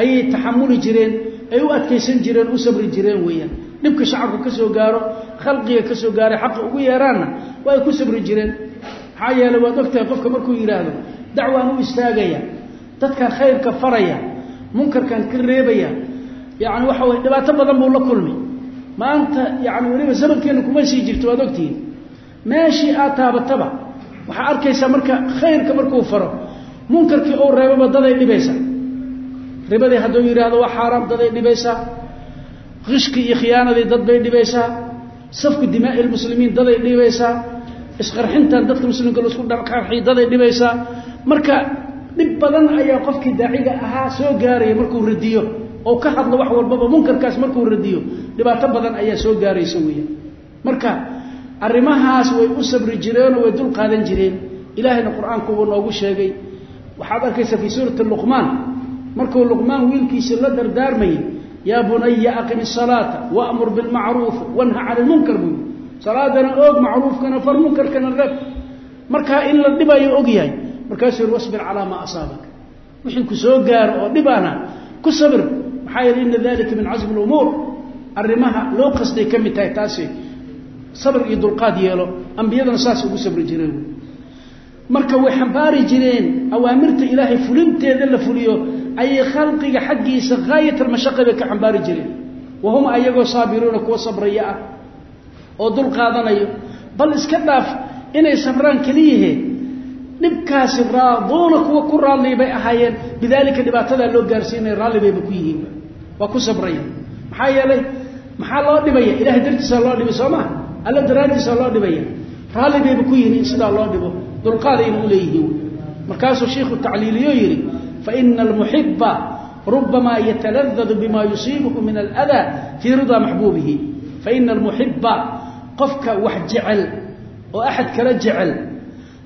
ayay taxamuli jireen ay u adkaysan jireen u sabri jireen weeyaan. Dhibka shacabka ka soo gaaro khalqiga ka soo gaaray xaqa ugu yeeraanna waa ay ku sabri jireen. Maxaa yeeley waad ogtahay qofka markuu yidhaahdo dacwaan u istaagaya dadkan khayrka faraya munkarkan ka reebaya. Yacni waxa weye dhibaato badan buu la kulmi maanta yani weliba zamankeena kuma sii jirto waad ogtihiin. Meeshii aad taabataba waxaa arkaysaa marka khayrka markuu faro munkarkii ou reebaba daday dhibaysaa ribadii hadduu yidhaahdo waa xaaraam daday dhibaysaa qishkii iyo khiyaanadii dad bay dhibaysaa safku dimaa'i lmuslimiin daday dhibaysaa isqarxintan dadka muslimka la isku qarxiy daday dhibaysaa marka dhib badan ayaa qofkii daaciga ahaa soo gaaraya markuu radiyo oo ka hadlo wax walbaba munkarkaas markuu radiyo. Dhibaato badan ayaa soo gaaraysa weeyaan marka arrimahaas way u sabri jireenoo way dul qaadan jireen. Ilaahayna qur'aanku uu noogu sheegay waxaad arkaysaa fii suurati luqmaan. Markuu luqmaan wiilkiisa la dardaarmayay yaa bunaya aqim isalaata wamur bilmacruufi wanha cani lmunkar buu salaadana og macruufkana far munkarkana reeb markaa in la dhibayo og markaasuu yhi wasbir calaa maa asaabak. Wixii ku soo gaaro oo dhibaana ku sabir maxaa yeele ina dalika min casmi lumuur. Arrimaha loo qasday ka mid tahay taasi sabir iyo dulqaad yeelo. Ambiyadana saas ugu sabri jireen marka way xambaari jireen awaamirta ilaahay fulinteeda la fuliyo ayay khalqiga xaggiisa haayat almashaqa bay ka xambaari jireen. Wa hum ayagoo saabiruuna kuwa sabraya ah oo dul qaadanayo. Bal iska dhaaf inay sabraan keliyahe dhibkaasi raaduuna kuwa ku raalli bay ahaayeen. Bidaalika dhibaatadaa loo gaarsiinaya raalli bayba ku yihiin waa ku sabraya. Maxaa yeelay maxaa loo dhibaya? Ilahay dartiisa loo dhibay soo maa alla daraaddiisa loo dhibaya. Raalli bayba ku yihiin in sidaa loo dhibo dulqaadayna u leeyihiin. Markaasuu shiikhu tacliiliyo yidhi faina almuxiba rubamaa yataladadu bima yusiibuhu min aladaa fii ridaa maxbuubihi. Faina almuxiba qofka wax jecel oo axad kala jecel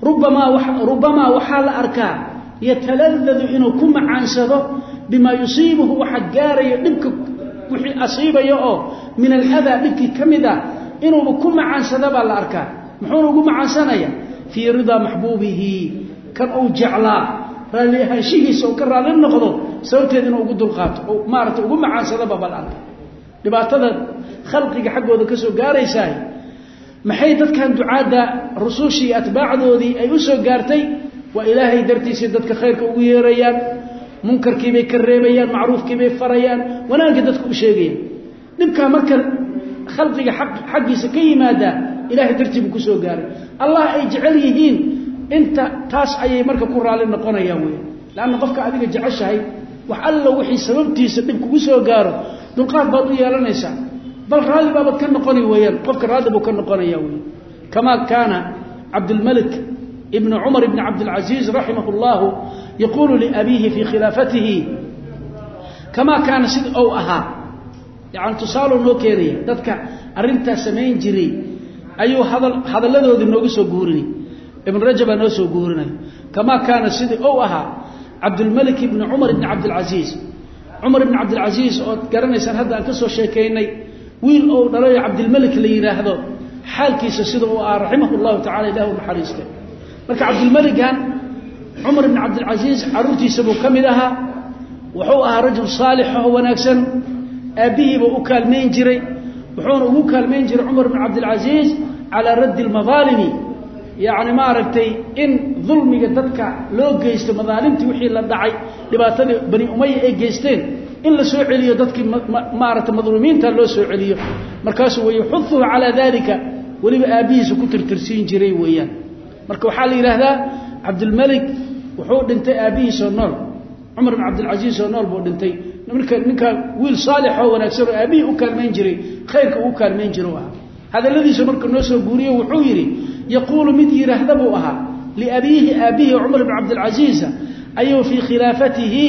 rubamaa waxaa la arkaa yataladadu inuu ku macaansado bimaa yusiibuhu waxa gaarayo dhibka wixii asiibaya oo min aladaa dhibkii ka mid a inuuba ku macaansada baa la arkaa. Muxuuna ugu macaansanaya fii ridaa maxbuubihi kan uu jeclaa raalli ahaanshihiisa ka raalli noqdo sababteed inuu ugu dulqaato oo maarata ugu macaansadaba arka. Dhibaatada khalqiga xaggooda ka soo gaaraysaay maxay dadkan ducaadda rusushii atbaacdoodii ay u soo gaartay? Waa ilaahay dartiisay dadka khayrka ugu yeerayaan munkarkiibay ka reebayaan macruufkiibay farayaan wanaagga dadka u sheegayaan. Dhibkaa marka khalqiga xaggiisa ka yimaadaa ilahay dartii buu ku soo gaaray allah ay jecel yihiin. Inta taas ayay marka ku raalli noqonayaan wey leanna qofka adiga jeceshahay wax alla wixii sababtiisa dhib kugu soo gaaro dulqaad baad u yeelanaysaa. Bal raalli baabad ka noqoni weyaan qofka raalli buu ka noqonaya wey kamaa kaana cabdulmalik ibn cumar ibn cabdilcaziiz raximah اllahu yaquulu liabiihi fii khilaafatihi. Kamaa kaana sida ou ahaa. Yani tusaaloo noo keenaya dadka arrintaa samayn jiray ayuu hadalladoodii nooga soo guurinay. Ibn rajabaa noo soo guurinay. Kamaa kaana sidii ou ahaa cabdulmalik ibni cumar ibni cabdilcasiis cumar ibni cabdilcasiis ood garanaysaan hadda aan ka soo sheekaynay wiil ou dhalayo cabdilmalik la yidhaahdo xaalkiisa sida uu ah raximah llahu tacala ilah u naxariiste marka cabdilmaligan cumar ibni cabdilcasiis carruurtiisa buu ka mid ahaa. Wuxuu ahaa rajul saalix oo wanaagsan. Aabbihiibuu u kaalmayn jiray wuxuuna ugu kaalmayn jiray cumar ibn cabdilcasiis calaa raddi lmadaalimi yacni maaragtay in dulmiga dadka loo geysto madaalimtii wixii la dhacay dhibaatadii bani umaya ay geysteen in la celiyo dadkii maaragtay madluumiinta loo soo celiyo. Markaasuu wayuxuduhu calaa dalika weliba aabbihiisa ku tirtirsiin jiray weeyaan. Marka waxaa la yidhaahdaa cabdilmalik wuxuu dhintay aabbihiisoo nool cumar ibn cabdilcasiis oo nool buu dhintay marka ninkaa wiil saalix oo wanaagsan oo aabbihii u kaalmayn jiray khayrka uu kaalmayn jira u ahaa hadalladiisu marka noo soo guuriyo wuxuu yidhi yaquulu mid yidhaahda buu ahaa liabiihi aabbihi cumar ibn cabdilcasiisa ayuu fii khilaafatihi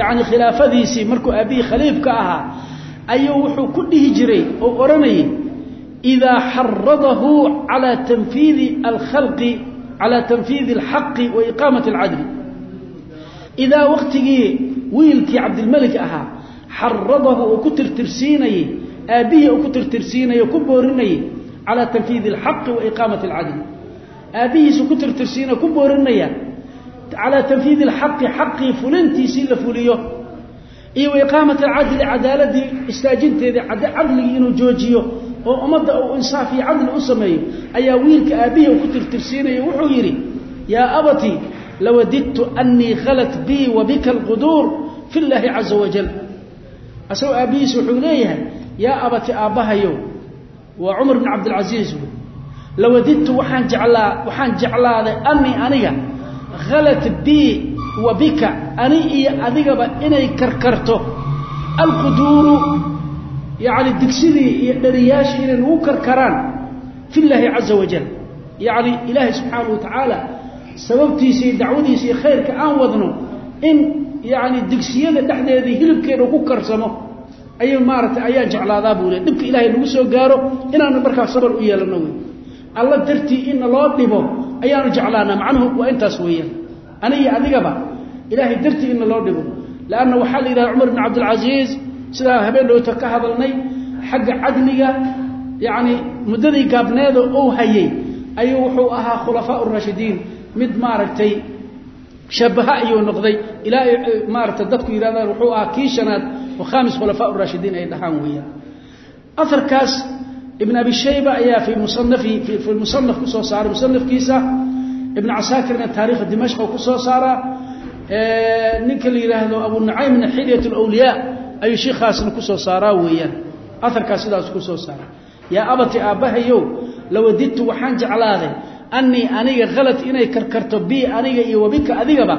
yani khilaafadiisii markuu aabbihii khaliifka ahaa ayuu wuxuu ku dhihi jiray oo odhanayay idaa xaradahu calaa tanfiidi alkhalqi calaa tanfiidi alxaqi wa iqaamati alcadli idaa waktigii wiilkii cabdilmalik ahaa xaradahu uu ku tirtirsiinayey aabbihii uu ku tirtirsiinayey ku boorinayey calaa tanfiidi alxaqi wa iqaamati alcadli aabbihiisu ku tirtirsiinaya ku boorinaya calaa tanfiidi alxaqi xaqii fulintiisii la fuliyo iyo wa iqaamati alcadli cadaaladii istaajinteedii cadligii inuu joojiyo oo ummadda uu insaaf iyo cadli u sameeyo ayaa wiilka aabbihii ku tirtirsiinaya wuxuu yidhi lawadidtu anii khalat bii wa bika alquduur fi llaahi caza wajal asagoo aabbihiis wuxuu leeyahay yaa abati aabbahayow waa cumar bn cabdilcasiis lawadidtu waxaan jeclaa waxaan jeclaaday anii aniga khalat bii wa bika ani iyo adigaba inay karkarto alquduuru yacni digsidii iyo dhariyaashii inay nagu karkaraan fi llaahi caza wajal yacni ilaahay subxaanahu wa tacaala sababtiisa iyo dacwadiisa iyo khayrka aan wadno in yacni digsiyada dhexdeedii hilibkeeda ku karsamo ayay maaratay ayaan jeclaadaa buu le dhibka ilaahay nagu soo gaaro inaanu markaa sabar u yeelano wey alla dartii inna loo dhibo ayaanu jeclaanaa. Macnuhu waa intaas weeyaan. Aniga adigaba ilaahay dartii inna loo dhibo. Leanna waxaa la yidhahda cumar bn cabdilcasiis sidaa habeen dhowta ka hadalnay xagga cadliga yacni muddadii gaabneeda uu hayay ayuu wuxuu ahaa khulafaa raashidiin mid maaragtay shabaha ayuu noqday. Ilaa maaragtay dadku yidhahdaan wuxuu ahaa kii shanaad oo khamis khulafaa raashidiin ay dhahaan weeyaan. Aharkaas ibn abi shayba ayaa fi musanaf ku soo saaray. Musanafkiisa ibn casaakirna taarikha dimashq ku soo saaraa ninka la yidhaahdo abu nucaymna xilyat lwliyaa ayuu shiikaasna ku soo saaraa weeyaan. Aharkaas sidaas ku soo saara. Yaa abati aabbahayow lawadidtu waxaan jeclaaday annii aniga khalad inay karkarto bi aniga iyo wabika adigaba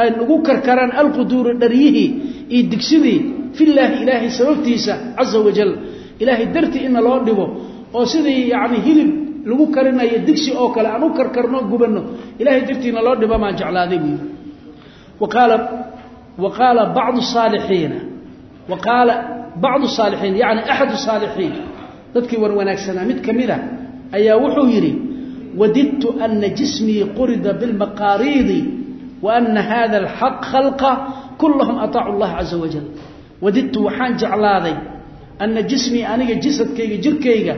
ay nagu karkaraan alquduuru dharyihii iyo digsidii filaahi ilaahay sababtiisa caza wajal ilaahay dartii ina loo dhibo oo sidii yani hilib lagu karinayo digsi oo kale aan u karkarno gubanno ilahay dartiina loo dhibo maan jeclaaday buu yidhi. Waqaala wa qaala bacdu saalixiina wa qaala bacdu saalixiin yani axadu saalixiin. Dadkii war wanaagsanaa mid ka mid a ayaa wuxuu yidhi wadidtu ana jismii qurida bilmaqaariidi wa ana hada alxaq khalqa kulahum ataacu llaha caza wajal wadidtu waxaan jeclaaday ana jismii aniga jisadkayga jirkayga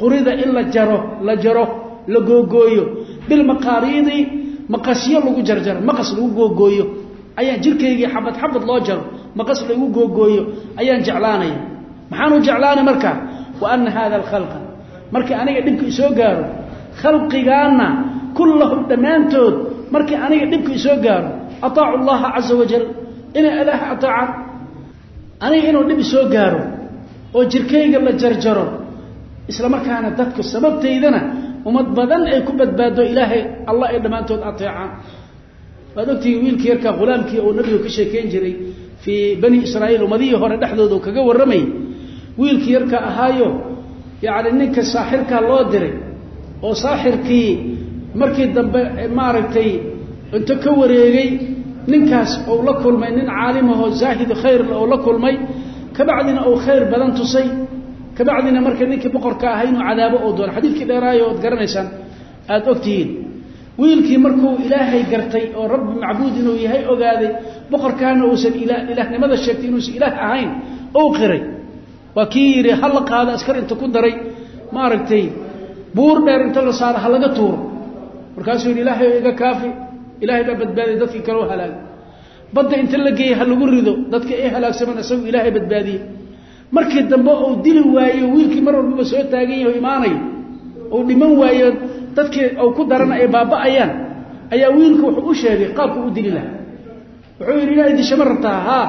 qurida in la jaro la jaro la googooyo bilmaqaariidi maqasyo lagu jarjaro maqas lagu googooyo ayaan jirkaygii xabad xabad loo jaro maqas lagu googooyo ayaan jeclaanaya maxaanu jeclaanay marka wa ana hada alkhalqa markii aniga dhibka isoo gaaro khalqigaana kullahum dhammaantood markii aniga dhibka isoo gaaro ataacu llaha caza wajal inay ilaaha ataacaan aniga inuu dhib isoo gaaro oo jirkayga la jarjaro isla markaana dadku sababtaydana ummad badan ay ku badbaado ilaahay allah ay dhammaantood ateecaan waad ogtihi wiilkii yarkaa hulaamkii uu nabigu ka sheekeyn jiray fii bani israa'iil ummadihii hore dhexdooda kaga warramayay wiilkii yarka ahaayo yacni ninka saaxirkaa loo diray oo saaxirkii markii dambe maaragtay inta ka wareegay ninkaas uu la kulmay nin caalimahoo zaahid khayrle oo la kulmay kabacdina uu khayr badan tusay kabacdina marka ninkii boqorka ahaa inuu cadaabo oo doono xadiidkii dheeraayo ood garanaysaan aada ogtihiin. Wiilkii markuu ilaahay gartay oo rabbi macbuud inuu yahay ogaaday boqorkaana uusan ilaahnimada sheegtay inuusan ilaah ahayn ou qiray. Waa kii yidhi ha la qaado askar inta ku daray. Maaragtay buur dheer inta la saaro ha laga tuuro. Markaasuu yidhi ilaahay iga kaafi ilaahay baa badbaadiyay dadkii kaloo halaagay badda inta la geeyey ha lagu rido dadka ay halaagsaman isagu ilaahay badbaadiyey markii dambe uu dili waayo wiilkii mar walbaba soo taagan yaho imaanayo uu dhiman waayo dadkii uu ku darana ay baaba'ayaan ayaa wiilku wuxuu u sheegay qaabku u dili lahaa. Wuxuu yidhi inaa idishama rabtaa? Haa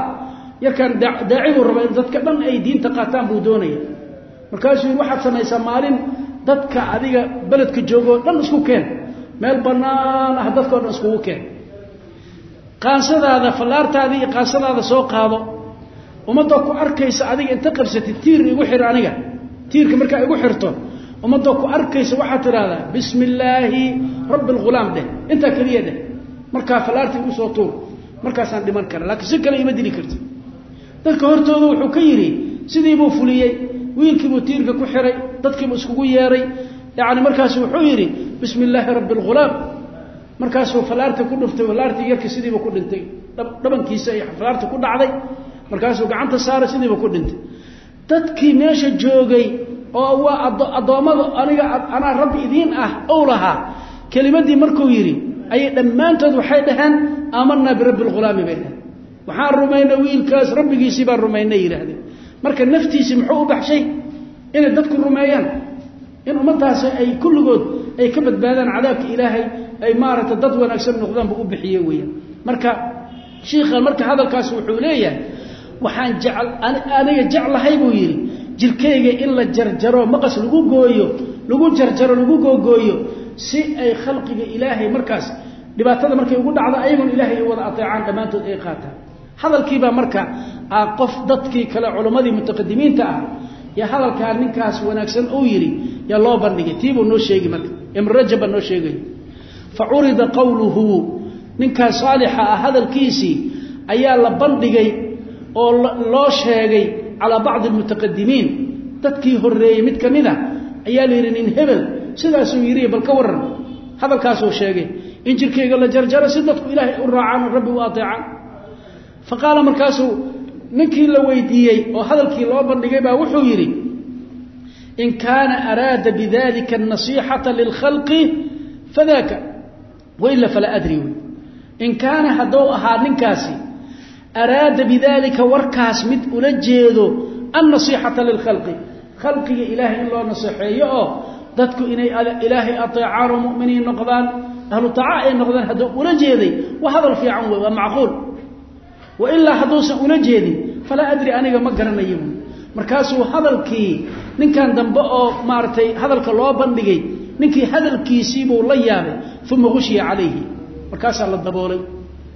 yarkaan daaci rabaa in dadka dhan ay diinta qaataan buu doonaya. Markaasuu yidhi waxaad samaysaa maalin dadka adiga beledka joogoo dhan isku keen. Meel bannaan ah dadkao dhan iskugu keen. Qaansadaada fallaartaadii iyo qaansadaada soo qaado. Ummadoo ku arkaysa adiga inta qabsatid tiir igu xir aniga. Tiirka markaa igu xirto ummadoo ku arkaysa waxaad tidhaahdaa bismi illaahi rabbi alghulaam dheh. Intaa keliya dheh. Markaa fallaarta igu soo tuur. Markaasaan dhiman kara laakiin si kale ima dili karti dadka hortooda wuxuu ka yidhi sidiibuu fuliyey wiilkiibuu tiirka ku xiray dadkiibuu iskugu yeeray. Yacni markaasu wuxuu yidhi bismi illaahi rabbi alghulaam markaasuu fallaarta ku dhuftay fallaartii yarka sidiiba ku dhintay. Dhabankiisa fallaarta ku dhacday. Markaasuu gacanta saaray sidiiba ku dhintay. Dadkii meesha joogay oo waa addoommada aniga anaa rabbi idiin ah ow lahaa. Kelimadii markuu yidhi ayay dhammaantood waxay dhaheen aamanaa birabbi alghulaami bay dhaheen. Waxaan rumaynay wiilkaas rabbigiisii baan rumaynay yidhaahdeen marka naftiisii muxuu u baxshay inay dadku rumeeyaan? In ummaddaasi ay kulligood ay ka badbaadaan cadaabka ilaahay ay maaragtay dad wanaagsan noqdaanba u bixiye weeyaan. Marka shiikhan marka hadalkaas wuxuu leeyahay waxaan jecel aniga jeclahay buu yidhi jirkayga in la jarjaro maqas lagu gooyo lagu jarjaro lagu googooyo si ay khalqiga ilaahay markaas dhibaatada markay ugu dhacdo ayagoon ilaahay ay wada ateecaan dhammaantood ay qaataan hadalkiibaa marka qof dadkii kale culammadii mutaqadimiinta ah. Yaa hadalkaa ninkaas wanaagsan uu yidhi yaa loo bandhigay tiibuu noo sheegi marka ibn rajab baa noo sheegay. Fa curida qowluhu ninkaas saalixa ah hadalkiisii ayaa la bandhigay oo loo sheegay calaa bacdi almutaqadimiin. Dadkii horreeyey mid ka mid a ayaa la yidhi nin hebel sidaasuu yidhi bal ka warran. Hadalkaasuu sheegay in jirkayga la jarjaro si dadku ilaahay u raacaan oo rabbi u ateecaan faqaala markaasuu ninkii la weydiiyey oo hadalkii loo bandhigay baa wuxuu yidhi in kaana araada bidalika anasixata lilkhalqi fadaaka waila falaa adri wy in kaana haddou ahaa ninkaasi araada bidalika warkaas mid ula jeedo annasixata lilkhalqi. Khalqiga ilaahay in loo naseexeeyo oo dadku inay ilaahay ateecaan oo muminiin noqdaan ahlu ay noqdaan haddou ula jeeday waa hadal fiican wey waa macquul wailaa hadduusan ula jeedin falaa adri aniga ma garanayo. Markaasuu hadalkii ninkan dambe oo maaragtay hadalka loo bandhigay ninkii hadalkiisiibuu la yaabay uma hushiya calayhi. Markaasaa la daboolay.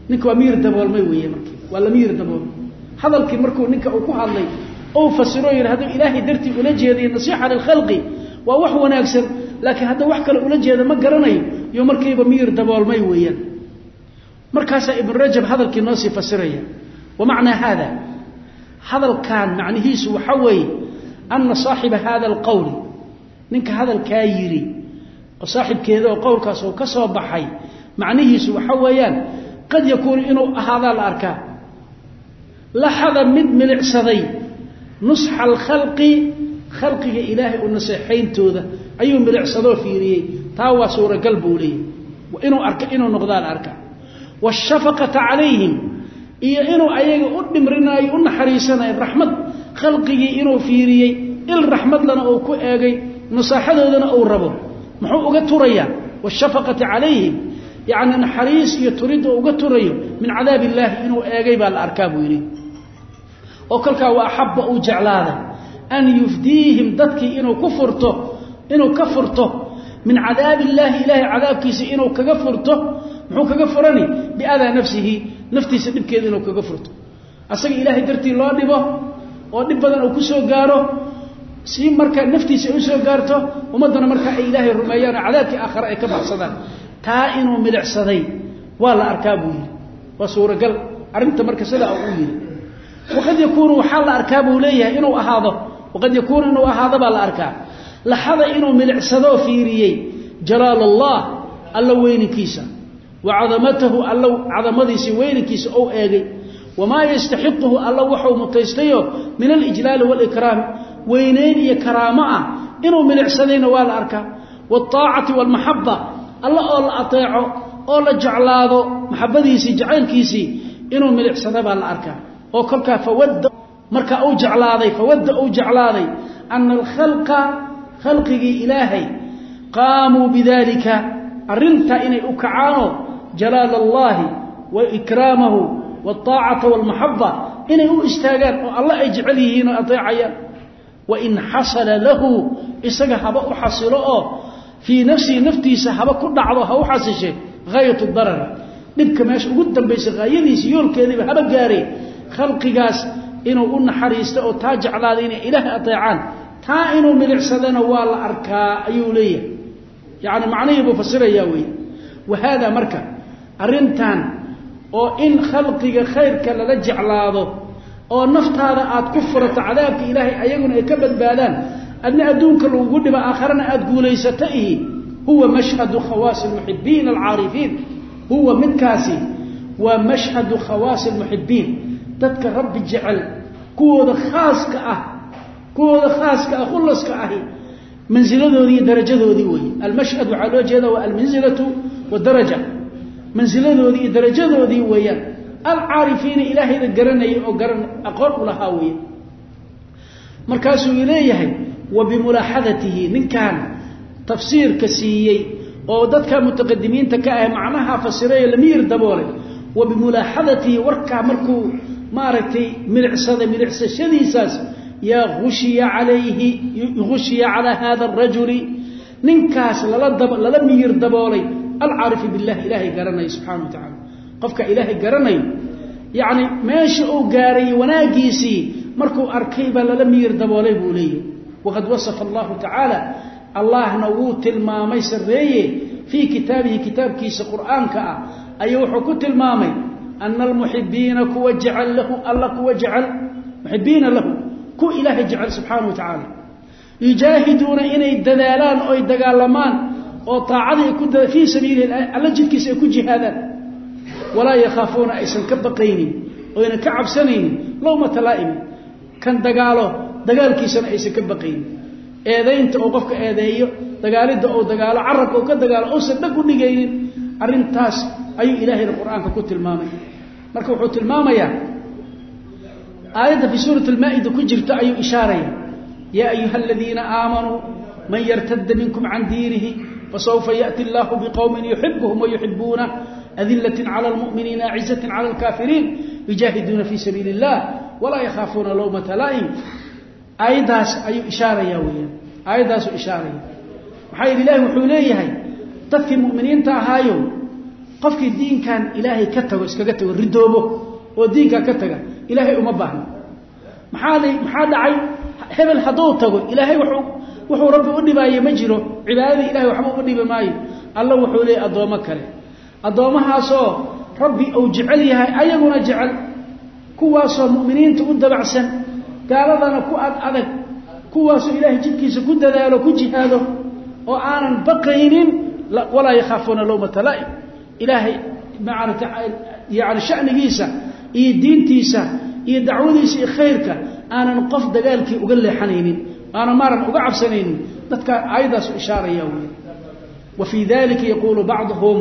Ninka waa miyir daboolmay weeye markii waa la miyir daboolmay. Hadalkii markuu ninka uu ku hadlay ou fasiro yidhi hadduu ilaahay dartii ula jeeday nasiixa lilkhalqi waa wax wanaagsan laakiin hadduu wax kale ula jeeda ma garanayo iyo markiiba miyir daboolmay weeyaan markaasaa ibnu rajab hadalkii noo sii fasiraya wa macnaa haada hadalkan macnihiisu waxaa weeye ana saaxiba hada alqowli ninka hadalkaa yidhi oo saaxibkeeda oo qowlkaas uu ka soo baxay macnihiisu waxaa weeyaan qad yakuunu inuu ahaadaa la arkaa laxada mid milicsaday nusxa alkhalqi khalqiga ilaahay u naseexayntooda ayuu milicsadoo fiiriyey taa waa suuragal buu leeyahy inuu arka inuu noqdaa la arkaa washafaqata calayhim iyo inuu ayaga u dhimrinaayo u naxariisanayo raxmad khalqigii inuu fiiriyey il raxmadlana uu ku eegay nasaaxadoodana uu rabo muxuu uga turayaa washafaqati calayhim yacni naxariis iyo turidda uga turayo min cadaab illaahi inuu eegay baa la arkaa buu yidhi oo kolkaa waa axabba uu jeclaaday an yufdiihim dadkii inuu ku furto inuu ka furto min cadaab illaahi ilaahay cadaabkiisa inuu kaga furto muxuu kaga furani? Biadaa nafsihi naftiisa dhibkeeda inuu kaga furto. Asaga ilaahay dartii loo dhibo oo dhib badan uu ku soo gaaro si markaa naftiisa u soo gaarto ummaddana markaa ay ilaahay rumeeyaan oo cadaabkii aakhare ay ka baxsadaan. Taa inuu milicsaday waa la arkaa buu yidhi. Waa suuragal. Arrinta marka sidaa uu yidhi. Waqad yakuunu waxaa la arkaa buu leeyahay inuu ahaado. Waqad yakuunu inuu ahaado baa la arkaa. Laxada inuu milicsadoo fiiriyey. Jalaal allah alla weyninkiisa wa cadamatahu alla cadamadiisii weyninkiisa ou eegay. Wamaa yastaxiquhu alla waxau mutaystayo min alijlaali waalikraami weyneyn iyo karaamo ah inuu milicsadayna waa la arkaa. Waalaacati waalmaxaba alla oo la ateeco oo la jeclaado maxabadiisii jacaylkiisii inuu milicsada baa la arkaa. Oo kolkaa fawadda marka uu jeclaaday fawadda uu jeclaaday ana alkhalqa khalqigii ilaahay qaamuu bidalika arrintaa inay u kacaanoo jalaal allaahi wa ikraamahu waaacata waalmaxaba inay u istaagaan oo alla ay jecel yihiin oo ateecayaan wain xasala lahu isaga haba u xasilo oo fii nafsihi naftiisa haba ku dhacdo ha u xasishe haayat darari dhibka meesha ugu dambaysa haayadiisa yoolkeediiba haba gaaree khalqigaas inuu u naxariista oo taa jeclaada inay ilaahay ateecaan taa inuu milicsadana waa la arkaa ayuu arrintan oo in khalqiga khayrka lala jeclaado oo naftaada aad ku furato cadaabka ilaahay ayaguna ay ka badbaadaan adna adduunka lagugu dhiba aakharana aad guulaysata ihi huwa mashhadu khawaasi almuxibiin alcaarifiin. Huwa midkaasi waa mashhadu khawaasi almuxibiin dadka rabbi jecel kuwooda khaaska ah kuwooda khaaska ah khullaska ahi mansiladoodii darajadoodii weeye. Almashhad waxaa loo jeeda waa almansilatu wadaraja mansiladoodii iyo darajadoodii weeyaan. Alcaarifiina ilaahayda garanaya oo garan aqoon u lahaa weeye markaasuu leeyahay wa bimulaaxadatihi ninkan tafsiirka siiyey oo dadka mutaqadimiinta ka ah macnaha fasirayo lamiir daboolay. Wa bimulaaxadatihi warkaa markuu maaragtay milicsaday milicsashadiisaas yaa hushiya calayhi hushiya calaa hada arajuli ninkaas lala miyir daboolay alcaarifi billahi ilaahay garanaya subxana wa tacala qofka ilaahay garanayo yacni meesha uu gaaray wanaaggiisii markuu arkay baa lala miyir daboolay buu leeyahy waqad wasafa allahu tacaala allahna wuu tilmaamay sarreeye fii kitaabihi kitaabkiisa qur'aanka ah ayuu wuxuu ku tilmaamay ana almuxibiina kuwa jecel lahu alla kuwa jecel muxibiina lahu kuwa ilaahay jecel subxaana wa tacaala. Yujaahiduuna inay dadaalaan oy dagaalamaan oo aacadii fii sabiilihi alla jidkiisa ay ku jihaadaan. Walaa yakhaafuuna aysan ka baqaynin oyna ka cabsanaynin lowmata laa'imi kan dagaalo dagaalkiisana aysan ka baqaynin. Eedaynta oo qofka eedeeyo dagaalidda oo dagaalo carabka oo ka dagaalo uusan dhag u dhigaynin arrintaas ayuu ilaahayna qur'aanka ku tilmaamay. Marka wuxuu tilmaamayaa aayadda fii suurati almaa'ida ku jirta ayuu ishaaraya yaa ayuha aladiina aamanuu man yartadda minkum can diinihi fasawfa yaأti allahu biqowmin yuxibuhum wayuxibuuna adilatin cala almu'miniina acizatin cala alkaafiriin yujaahiduuna fii sabiili اllah walaa yakhaafuuna lowmata laa'im aayaddaas ayuu ishaaraya weyaan aayaddaasuu ishaaraya maxaa yidhi ilahi wuxuu leeyahay dadkii mu'miniinta ahaayo qofkii diinkan ilaahay ka tago iskaga tago ridoobo oo diinkaa ka taga ilaahay uma baahno maxaa maxaa dhacay hebel hadduu tago ilaahay wuxuu wuxuu rabbi u dhibaaye ma jiro. Cibaadadii ilahay waxba uma dhibi maayo. Alla wuxuu leeyay addoommo kale. Addoommahaasoo rabbi uu jecel yahay ayaguna jecel. Kuwaasoo mu'miniinta u dabacsan gaaladana ku ad adag. Kuwaasoo ilaahay jidkiisa ku dadaalo ku jihaado oo aanan baqaynin walaa yakhaafuuna lowmata laa'im ilaahay maarata yani shanigiisa iyo diintiisa iyo dacwadiisa iyo khayrka aanan qof dagaalkii uga leexanaynin aanan maaran uga cabsanaynin dadka aayadaasu ishaaraya wey wa dalika yaquulu bacduhum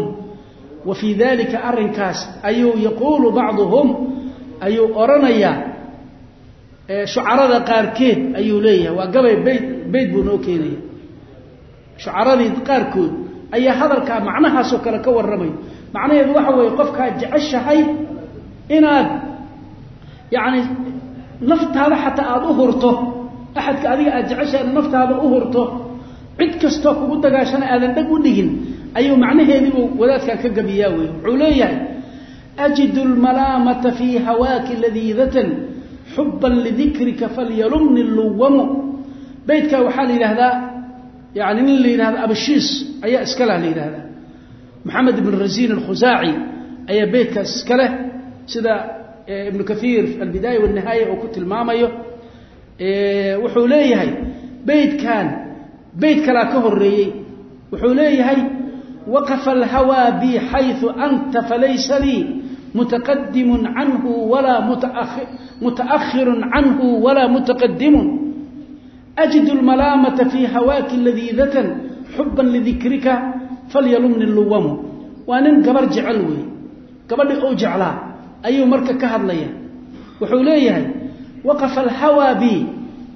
wa dalika arrinkaas ayuu yaquulu bacduhum ayuu odhanayaa shucarada qaarkeed ayuu leeyahay. Waa gabay bayd bayd buu noo keenaya. Shucaradii qaarkood ayaa hadalkaa macnahaasoo kale ka warramayo macnaheedu waxa weeye qofkaad jeceshahay inaad yacni naftaada xataa aada u hurto axadka adiga aad jeceshahay inaad naftaada u hurto cid kastoo kugu dagaashana aadan dhag u dhigin ayuu macnaheediibuu wadaadkan ka gabiyaa wey wuxuu leeyahay ajidu lmalaamata fii hawaaki ladiidatan xuban lidikrika falyalumni luwamu. Beytkaa waxaa la yidhaahdaa yani nin la yidhahda abashiis ayaa iska leh la yidhahdaa maxamed ibn rasiin alkhusaaci ayaa beytkaas iska leh sida ibnu kaiir albidaaya wanihaaya uu ku tilmaamayo wuxuu leeyahay beytkan beyt kalaa ka horeeyey wuxuu leeyahay waqafa alhawaa bi xayu anta falaysa lii mutaqadimu canhu walaa mutaahiru canhu walaa mutaqadimun أجد الملامة في هواك لذيذة حبا لذكرك فليلمني اللوم وأنن قبر جعلوي قبر أو جعلا أي مركة كهر ليا waqafa alhawaa bi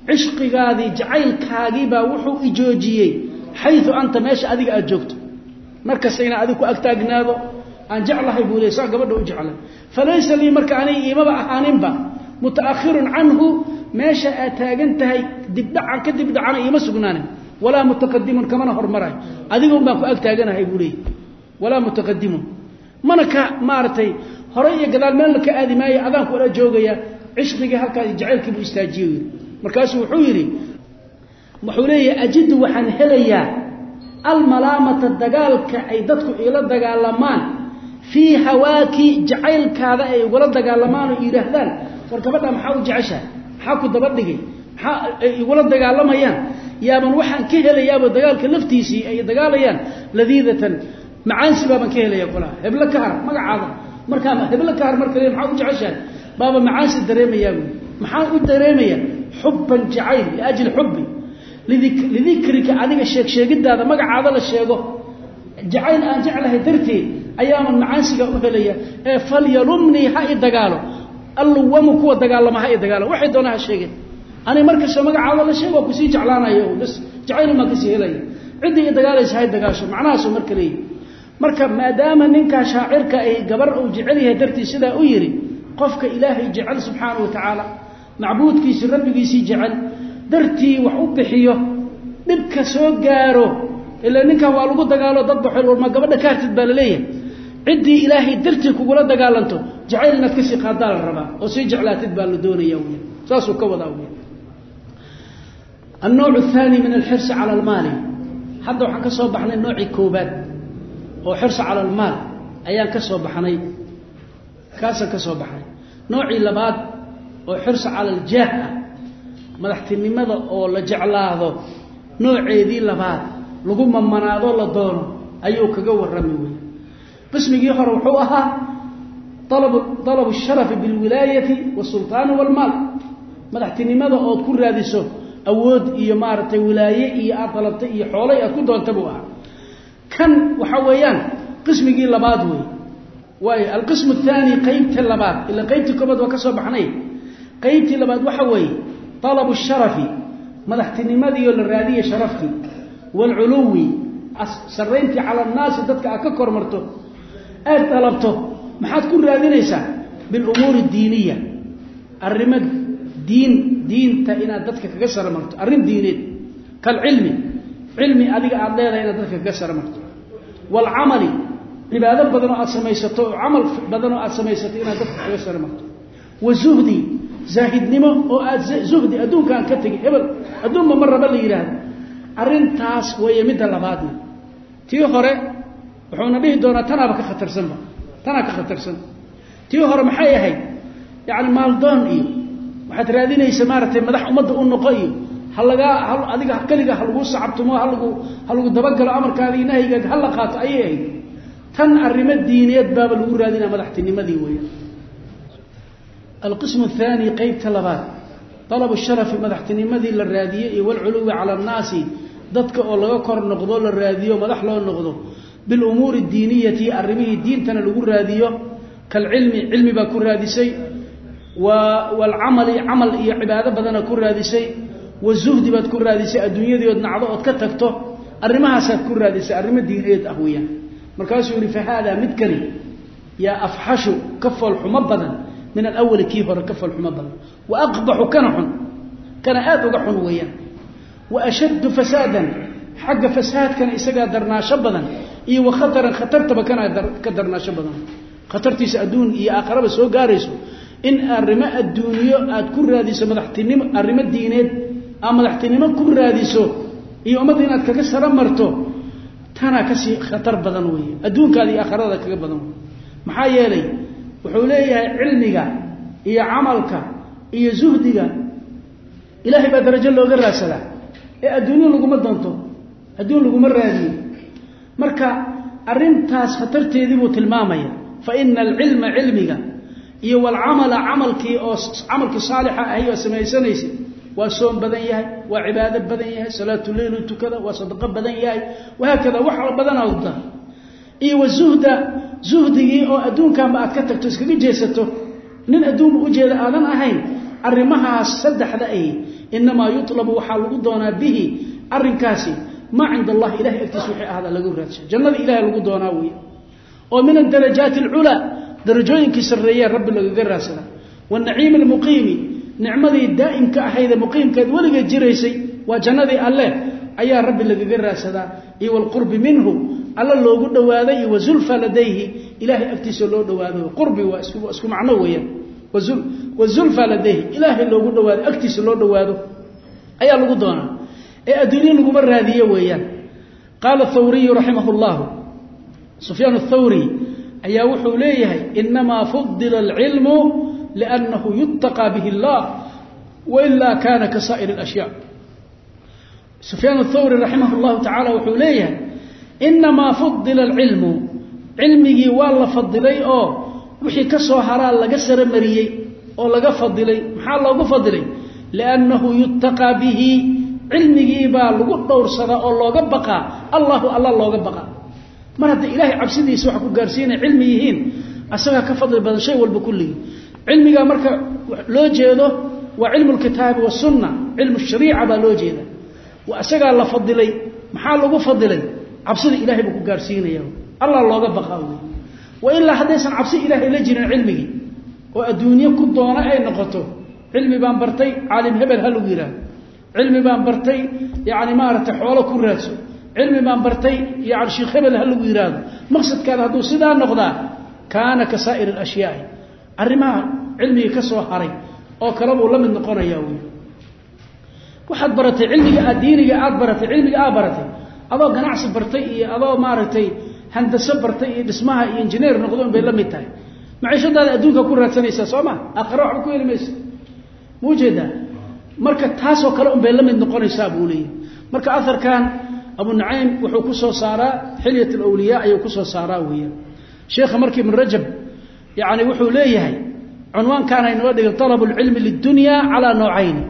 cishqigaadii jacaylkaagiibaa wuxuu ijoojiyey xayu anta meesha adiga aad joogto. Markasta inaa adig ku agtaagnaado aan jeclahay buu le saa gabadha u jeclay. Falaysa lii marka anay imaba ahaaninba mutaakhirun canhu meesha aad taagan tahay dibdhacan ka dibdhacana iima sugnaanin. Walaa mutaqadimun kamana hormarayo adigaun baan ku ag buu leey walaa mutaqadimun mana ka maaragtay hore iyo gadaal meel la ka aadi maayo adaan ku ola cishqigii halkaa jacaylkii buu istaajiye yidhi markaasuu wuxuu yidhi wuxuu leeyahay ajidu waxaan helayaa almalaamata dagaalka ay dadku iila dagaalamaan. Fii hawaaki jacaylkaada ay igula dagaalamaan oo yidhaahdaan. War gabadha maxaa u jeceshaha maxaa ku daba dhigay? Maxaa igula dagaalamayaan? Yaaban waxaan ka helayaaba dagaalka laftiisii ay dagaalayaan? Ladiidatan macaansi ka helaya kulaha heblo ka har magacaada. Markaa heblo ka har marka maxaa u jeceshahay baaba macaansi dareemayaa buui maxaa u dareemaya? Xubban jacayl liajli xubbi. Lidikrika adiga sheegsheegidaada magacaada la sheego. Jacayl aan jeclahay darteed ayaaman macaansiga u helaya ee falyalumnii ha i dagaalo. Alluwamu kuwa dagaalama ha i dagaalama waxay doona ha sheegeen. Ani markastoo magacaada la sheego ku sii jeclaanayo bas jacaylmaa ka sii helaya. Ciddii i dagaalaysa hay dagaasho macnahaasoo marka leeyihi marka maadaama ninkaa shaacirka ay gabar uu jecel yahay dartii sidaa u yidhi qofka ilaahay jecel subxaana wa tacaala macbuudkiisi rabbigiisii jecel dartii wax u bixiyo dhibka soo gaaro ila ninkan waa lagu dagaalo dadbaxma gabadha kaartid baa la leeyahay ciddii ilaahay dartii kugula dagaalanto jacayl inaad ka sii qaadaa la rabaa oo sii jeclaatid baa la doonaya w saasuu ka wadaa w annowc ahaani min alxirsi cala almaali. Hadda waxaan ka soo baxnay noocii koobaad oo xirsa cala almaal ayaan ka soo baxnay. Kaasaan ka soo baxnay noocii labaad oo xirsa cala aljaah ah madaxtinimada oo la jeclaado nooceedii labaad lagu mamanaado la doono ayuu kaga warrami wey qismigii hore wuxuu ahaa dalabu sharafi bilwilaayati wasultaani walmaal madaxtinimada ood ku raadiso awood iyo maaragtay wilaaye iyo aad dalabtay iyo xoolay aad ku doontay buu ahaa. Kan waxa weeyaan qismigii labaad wey waayo alqismu athaani qeybta labaad. Ila qeybtii koobaad waa ka soo baxnay. Qeybtii labaad waxa weeye dalabu sharafi madaxtinimadiioo la raadiya sharaftii waalculuwi sarrayntii cala annaasi dadka aad ka kormarto aad dalabto maxaad ku raadinaysaa? Bilumuuri diiniya. Arrimo diin diinta inaad dadka kaga saramarto. Arrin diineed. Kalcilmi. Cilmi adiga aad leedahay inaad dadka kaga saramarto. Waalcamali cibaado badanoo aad samaysato oo camal badanoo aad samaysato inaad dadka kaga saramarto wa zuhdi zaahidnimo oo aad zuhdi adduunkaan ka tegi hebel adduunba ma raba la yidhaahdo arrintaas weeye midda labaadna tii hore wuxuuna dhihi doonaa tanaaba ka khatarsanba tanaa ka khatarsan. Tii hore maxay ahayd? Yacni maaldoon iyo waxaad raadinaysa maaragtay madax ummadda u noqo iyo ha lagaa adiga keliga ha laguu sacabtumo halagu ha lagu dabagalo amarkaada iyo nahyigaad ha la qaato ayay ahayd tan arrimo diineed baaba lagu raadinaa madaxtinimadii weeyaan. Alqismu athaani qeybta labaad dalabu sharafi madaxtinimadii la raadiyey iyo walculuwi cala annaasi dadka oo laga kor noqdo la raadiyo madax loo noqdo bilumuuri diiniyati arrimihii diintana lagu raadiyo kalcilmi cilmi baa ku raadisay waalcamali camal iyo cibaado badana ku raadisay wazuhdi baad ku raadisay adduunyadii ood nacdo ood ka tagto arrimahaasaad ku raadisay arrimo diineed ah weeyaan markaasuu yihi fa haadaa midkani yaa afxashu ka foolxumo badan. Min alawali kii hore ka foolxumo badan. Wa aqbaxu kana xun kana aad uga xun weeyaan. Wa ashaddu fasaadan xagga fasaadkana isagaa darnaasho badan iyo wa khataran khatartaba kana ka darnaasho badan. Khatartiisa adduun iyo aakharaba soo gaarayso. In arrimo adduuniyo aad ku raadiso madaxtinimo arrimo diineed aa madaxtinimo ku raadiso iyo ummadda inaad kaga saro marto tanaa ka sii khatar badan weeye. Adduunkaada iyo aakharada kaga badan wey maxaa yeelay wuxuu leeyahay cilmiga iyo camalka iyo zuhdiga ilaahay baa darajo looga raadsadaa. Ee adduunyo laguma doonto adduun laguma raadiyo. Marka arrintaas khatarteedii buu tilmaamaya fa ina alcilma cilmiga iyo walcamala camalkii oo camalkii saalixa ahay oo samaysanaysa waa soom badan yahay waa cibaado badan yahay salaatuleylu tukada waa sadaqo badan yahay. Wahaakada wax badanaa wada iyo wazuhda zuhdigii oo adduunkanba aad ka tagto iskaga jeesato nin adduunba ujeeda aadan ahayn arrimahaas saddexda ahi inamaa yutlabu waxaa lagu doonaa bihi arrinkaasi maa cinda allahi ilahay agtiisa wixii ahda lagu raadsha jannada ilahay lagu doonaa wey oo min adarajaati alculaa darajooyinkii sarreeyee rabbi lagaga raadsada wanaciimi almuqiimi nicmadii daa'imka ahayde muqiimkeed weligeed jiraysay waa jannadii alleh ayaa rabbi lagaga raadsadaa iyo waalqurbi minhu alla loogu dhawaado iyo wazulfa ladayhi ilahay agtiisa loo dhawaado. Qurbi waa isku macno weeyaan. Wazulfa ladayhi ilaahay loogu dhawaado agtiisa loo dhawaado. Ayaa lagu doonaa. Ee adduunye laguma raadiye weeyaan. Qaala thawriyu raximah llahu sufyaan athawri ayaa wuxuu leeyahay inamaa fudila alcilmu yutaqaa bihi اllah wailaa kana ka saa'ir اlashyaa sufyaan athawri raximah llahu tacala wuxuu leeyahay fudila alcilmu cilmigii waa la fadilay oo wixii ka soo haraa laga saro mariyey oo laga fadilay maxaa loogu fadilay liannahu yutaqaa bihi cilmigiibaa lagu dhowrsadaa oo looga baqaa allahu alla looga baqaa mar hadday ilaahay cabsidiisa waxa ku gaarsiinaya cilmi yihiin cilmigaa marka loo jeedo waa cilmu lkitaabi wasunna cilmu shariica baa loo jeeda. Waa isagaa la fadilay maxaa lagu fadilay? Cabsida ilahay buu ku gaarsiinaya. Allah looga baqaa wey wa ilaa haddaysan cabsi ilaahay la jirin cilmigii oo adduunye ku doona ay noqoto cilmi baan bartay caalim hebel ha lagu yidhaahdo cilmi baan bartay yani maaragtay xoolo ku raadso. Cilmi baan bartay yani sheikh hebel ha lagu yidhaahdo maqsadkaada hadduu sidaa noqdaa kaana ka saa'ir alashyaai. Arrimaha cilmigii ka soo haray oo kale buu la mid noqonaya wey waxaad baratay cilmiga diiniga aad baratay cilmiga aad baratay adoo ganacsi bartay iyo adoo maaragtay handaso bartay iyo dhismaha iyo injineer noqdo un bay la mid tahay. Maciishadaada adduunka ku raadsanaysaa soo ma? Aakhare waxba ku heli maysa. Ma u jeedaa marka taasoo kale un bay la mid noqonaysaa buu leeyahy marka aharkan abu nacaym wuxuu ku soo saaraa xilyat alawliyaa ayuu ku soo saaraa weeyaan sheekha markii ibn rajab yani wuxuu leeyahay cunwaankaana inoo dhigay طalabu اlcilmi lidunya calaa noocayni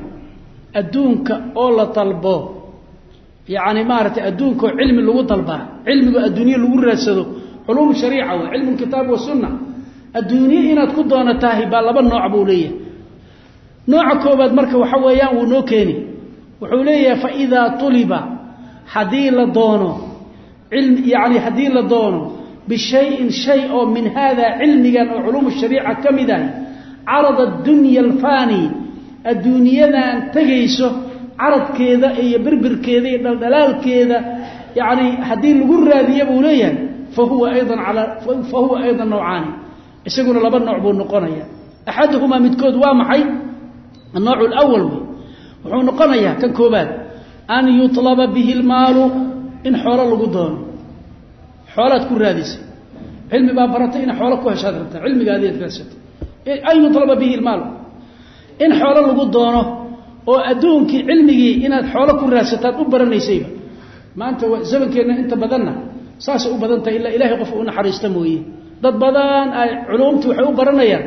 adduunka oo la dalbo yani maaragtay adduunkaoo cilmi lagu dalbaa cilmigu adduunye lagu raadsado culuum shariica waa cilmu kitaab wasunna adduunye inaad ku doonatahay baa laba nooc buu leeyahay. Nooca koobaad marka waxa weeyaan wuu noo keeni. Wuxuu leeyahay faidaa uliba haddii la doono yani haddii la doono bishayin carada dunya alfani adduunyadan tegayso caradkeeda iyo birbirkeeda iyo dhaldhalaalkeeda yani haddii lagu raadiya buu leeyahay fahuwa aydan ala fahuwa aydan nawcaani isaguna laba nooc buu noqonaya axaduhumaa midkood waa maxay? Annooc lwal wey wuxuu noqonayaa kan koobaad an yuطlaba bihi lmaalu in xoolo lagu doono. Xoolaad ku raadisay. Cilmi baa baratay ina xoolo ku heshaad rabtaa. Cilmigaadiad raadsatay an yuطlaba bihi lmaalu in xoolo lagu doono oo adduunkii cilmigii inaad xoolo ku raadsataad u baranaysayba. Maanta zamankeenna inta badanna saasay u badan tahay ilaa ilahay qof u naxariista mooye. Dad badan ay culuumtii waxay u baranayaan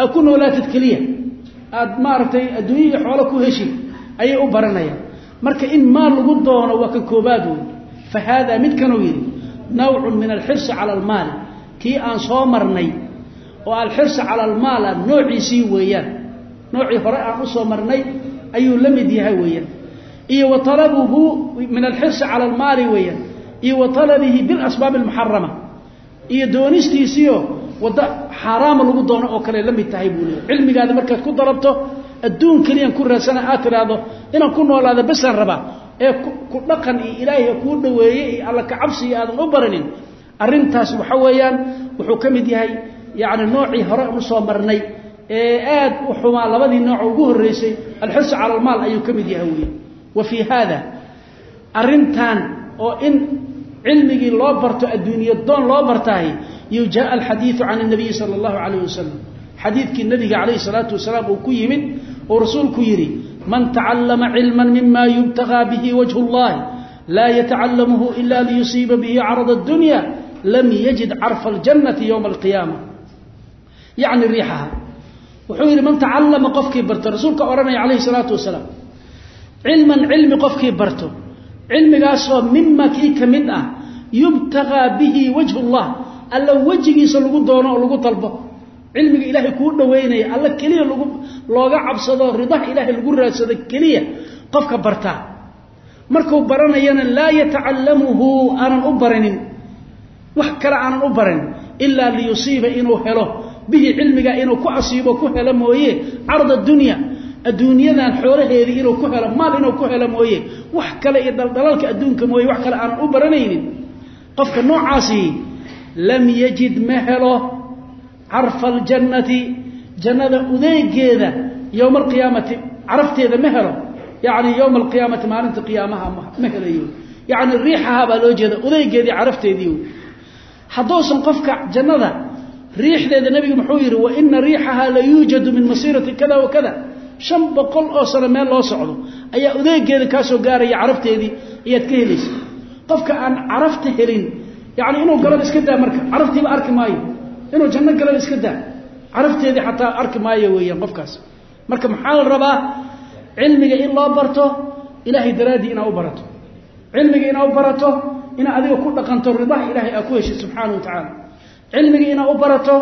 aad ku noolaatid keliya. Aad maaragtay adduunya iyo xoolo ku heshi ayay u baranayaan. Marka in maal lagu doono waa ka koobaad wey fa haada midkanuu yidhi nawcun min alxirsi cala almaali. Kii aan soo marnay oo alxirsi cala almaala noociisii weeyaan. Noocii hore aan u soo marnay ayuu la mid yahay weeyaan. Iyo wa talabuhu min alxirsi cala almaali weeyaan. Iyo wa talabihi bilasbaabi almuxarama. Iyo doonistiisiio wadda xaaraama lagu doono oo kale la mid tahay buu leey cilmigaada markaad ku dalabto adduun keliyaan ku raadsana aad tidhaahdo inaan ku noolaada basaan rabaa. Ee ku dhaqan iyo ilaahay kuu dhaweeye iyo alla kacabsiga aadan u baranin arrintaas waxa weeyaan wuxuu ka mid yahay yacni noocii hore aan usoo marnay ee aad u xumaa labadii nooc ugu horreysay alxirsu cala almaal ayuu ka mid yahay weeye wa fii haada arrintan oo in cilmigii loo barto adduuniya doon loo bartahay yo jaa alxadiidu can اnabiyi sala اllahu alayh wasalam xadiidkii nabiga calayhi salaatu wasalaam uu ku yimid uu rasuulku yidhi man tacallama cilma mima yubtagaa bihi wajhu اllahi laa yatacalamuhu ila liyusiiba bihi carad اdunya lam yajid carfa اljannati ywma alqiyaama yacni riixaha wuxuu yidhi man tacallama qofkii barto. Rasuulka odhanaya calayhi salaatu wasalaam cilman cilmi qofkii barto cilmigaasoo mima kii ka mid ah yubtagaa bihi wajhu اllah alla wejigiisa lagu doono oo lagu dalbo. Cilmiga ilaahay kuu dhaweynaya alla keliya lagu looga cabsado ridaha ilaahay lagu raadsado keliya qofka bartaa markuu baranayana laa yatacallamuhu aanan u baranin. Wax kale aanan u baranin ilaa liyusiiba inuu helo bihi cilmiga inuu ku asiibo ku helo mooye. Carda dunya adduunyadan xoolaheedii inuu ku helo maal inuu ku helo mooye. Wax kale iyo dhaldhalalka adduunka mooye wax kale aanan u baranaynin. Qofka noocaasi lam yajid ma helo carfa aljannati jannada udeegeeda yowma alqiyaamati carafteeda ma helo. Yacni yowma alqiyaamati maalinta qiyaamaha ma helayo. Yacni riixaha baa loo jeeda udeegeedii carafteedii. Wey hadduusan qofka jannada riixdeeda nebigu muxuu yidhi wa ina riixaha la yuujadu min masiirati kada wa kada. Shan boqol oo sano meel loo socdo ayaa udeegeeda kaasoo gaaraya carafteedii ayaad ka helaysa. Qofka aan carafta helin yani inuu galaba iska daa marka caraftiiba arki maayo. Inuu janno galaba iska daa carafteedii xataa arki maayo weeyaan qofkaas. Marka maxaa la rabaa? Cilmiga in loo barto ilaahay daraaddii inaa u barato. Cilmiga inaa u barato inaa adiga ku dhaqanto ridaha ilaahay aa ku heshid subxaana wa tacaala cilmiga inaa u barato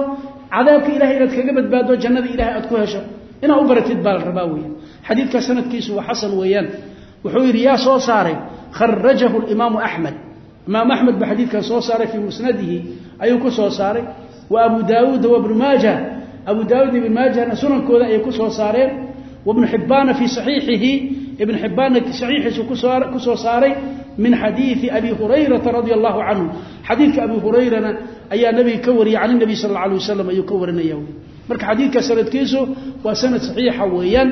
cadaabka ilahay inaad kaga badbaado jannada ilahay aad ku hesho inaa u baratid baa la rabaa weeyaan xadiidka sanadkiisu waa xasan weeyaan. Wuxuu yidhi yaa soo saaray kharajahu imaamu axmed imaam axmed ba xadiidkan soo saaray fii musnadihi ayuu ku soo saaray. Wa abu daawuuda wabnu maaja abu daawuud ibn maajahna sunankooda ayay ku soo saareen. Wabnu xibbaana fii saxiixihi ibn xibbaanna saxiixiisu ku soo saaray min xadiidi abi hurayrata radia allahu canhu xadiidka abi hurayrana ayaa nabiga ka wariyay can nabi sal alay wasalam ayuu ka warinaya marka xadiidka sanadkiisu waa sanad saxiixa weeyaan.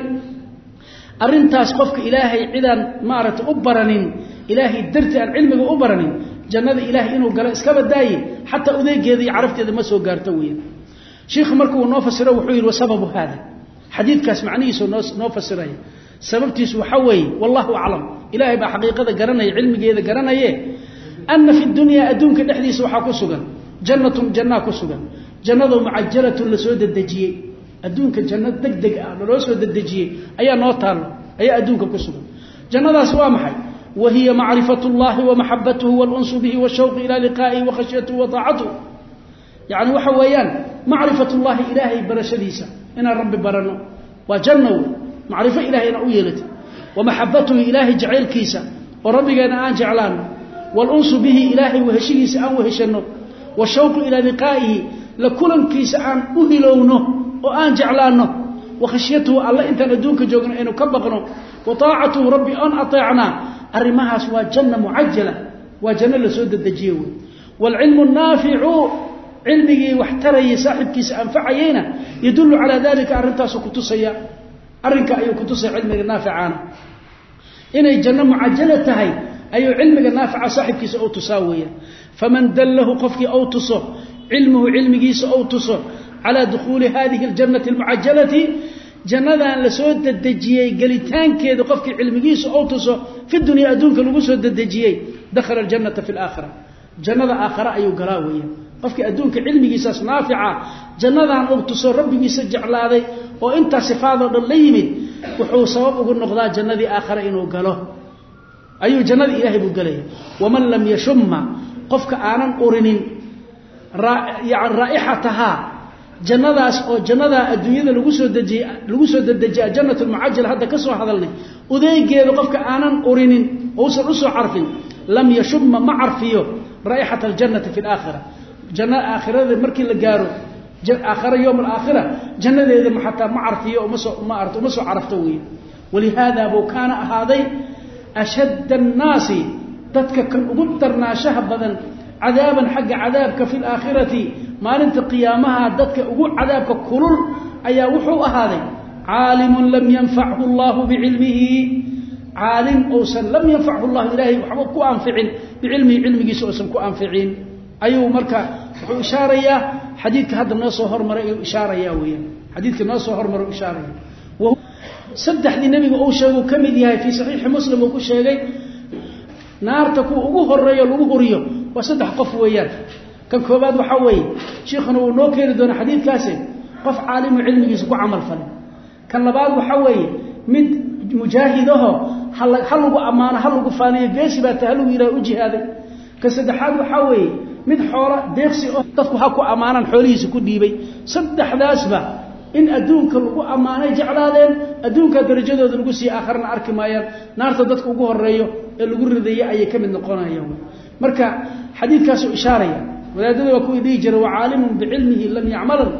Arrintaas qofka ilaahay cidaan maaragtay u baranin ilaahay darti aan cilmiga u baranin jannada ilaahay inuu galo iska badaaye xataa udeegeeda iyo carafteeda ma soo gaarto weeyaan shiikhu markuu noo fasiro wuxuu yidhi wasababu haada xadiidkaas macnihiisu noo fasiraya sababtiisu waxa weeye wallahu aclam. Ilaahay baa xaqiiqada garanaya cilmigeeda garanaye ana fi dunyaa adduunka dhexdiisa waxaa ku sugan jannatun jannaa ku sugan. Jannadoo mucajalatun la soo dedejiyey. Adduunka janno deg deg ah laloo soo dedejiyey ayaa noo taallo ayaa adduunka ku sugan. Jannadaas waa maxay? Wa hiya macrifat اllahi wa maxabatuhu wاlunsu bihi washawqi ila liqaa'ihi wa khashyatuhu wa taacatuh yacni waxa weeyaan macrifat ullahi ilaahay barashadiisa inaan rabbi baranno waa janno wey macrifo ilahay inaan u yeelata. Wa maxabatuhu ilaahay jacaylkiisa oo rabbigeena aan jeclaano wاlunsu bihi ilaahay weheshigiisa aan weheshanno. Washawqu ilaa liqaa'ihi la kulankiisa aan u hilowno oo aan jeclaanno. Wa khashyatuhu alle intaan adduunka joogno aynu ka baqno. Wa taacatuhu rabbi oon ateecnaa. Arrimahaas waa janna mucajala waa janno la soo dedejiye wey. Waalcilmu naaficu cilmigii wax tarayay saaxibkiisa anfacayeyna yadullu calaa dalika arrintaasu kutusaya arrinka ayuu kutusaya cilmiga naaficaana inay janno mucajala tahay ayuu cilmiga naafica saaxibkiisa ou tusaa weeyaan faman dallahu qofkii ou tuso cilmuhu cilmigiisa ou tuso calaa dukhuuli hadihi aljannati almucajalati jannadan la soo dedejiyey gelitaankeeda qofkii cilmigiisa ou tuso fi dunya adduunka lagu soo dedejiyey dakhala aljannata fi laakhira jannada aakhare ayuu galaa weeyaan qofkii adduunka cilmigiisaas naafica jannadan ou tuso rabbigiisa jeclaaday oo intaa sifaadoo dhan la yimid wuxuu sabab ugu noqdaa jannadii aakhare inuu galo. Ayuu jannadii ilaahay buu gelaya waman lam yashumma qofka aanan urinin raa'ixatahaa jannadaas oo jannadaa adduunyada lagu soo dejiyey lagu soo dedejiya jannat lmucajal hadda ka soo hadalnay udeegeeda qofka aanan urinin ousan u soo carfin lam yashuma ma carfiyo raa'ixata aljannati fi laakhira janna aakhirada markii la gaaro aakhira yowm alaakhira jannadeeda xataa ma carfiyo uma soo ma arto uma soo carafto weeye walihaada buu kaana ahaaday ashadda annaasi dadka kan ugu darnaashaha badan cadaaban xagga cadaabka fi laakhirati maalinta qiyaamaha dadka ugu cadaabka kulul ayaa wuxuu ahaaday caalimun lam yanfachu allahu bicilmihi caalim ousan lam yanfachu llahu ilaahay waxba ku anficin bicilmihi cilmigiisa ousan ku anficin ayuu marka wuxuu ishaarayaa xadiidka hadda noo soo hormaray ayuu ishaaraya weyaan xadiidka noo soo hormara u ishaaraya saddexdii nebiga uu sheeguu ka mid yahay fii saxiixi muslim uu ku sheegay naarta kuwa ugu horeeyo lagu huriyo waa saddex qof weeyaan. Kan koobaad waxaa weeye shiikhuna uu noo keeni doona xadiidkaasi qof caalimu cilmigiisa ku camal falin. Kan labaad waxaa weeye mid mujaahidaho ha lagu ammaano ha lagu faaniyo geesi baa ta ha lagu yidhaha u jihaaday. Kan saddexaad waxaa weeye mid xoola deeqsi oo dadku ha ku ammaanaan xoolihiisa ku dhiibay. Saddexdaasba in adduunka lagu ammaanay jeclaadeen adduunkaa darajadooda lagu sii aakharna arki maayaan naarta dadka ugu horeeyo ee lagu ridaya ayay ka mid noqonayaan. Marka xadiidkaasuu ishaaraya wadaadada waa kuwii dhihi jire wacaalimun bicilmihi lam yacmalan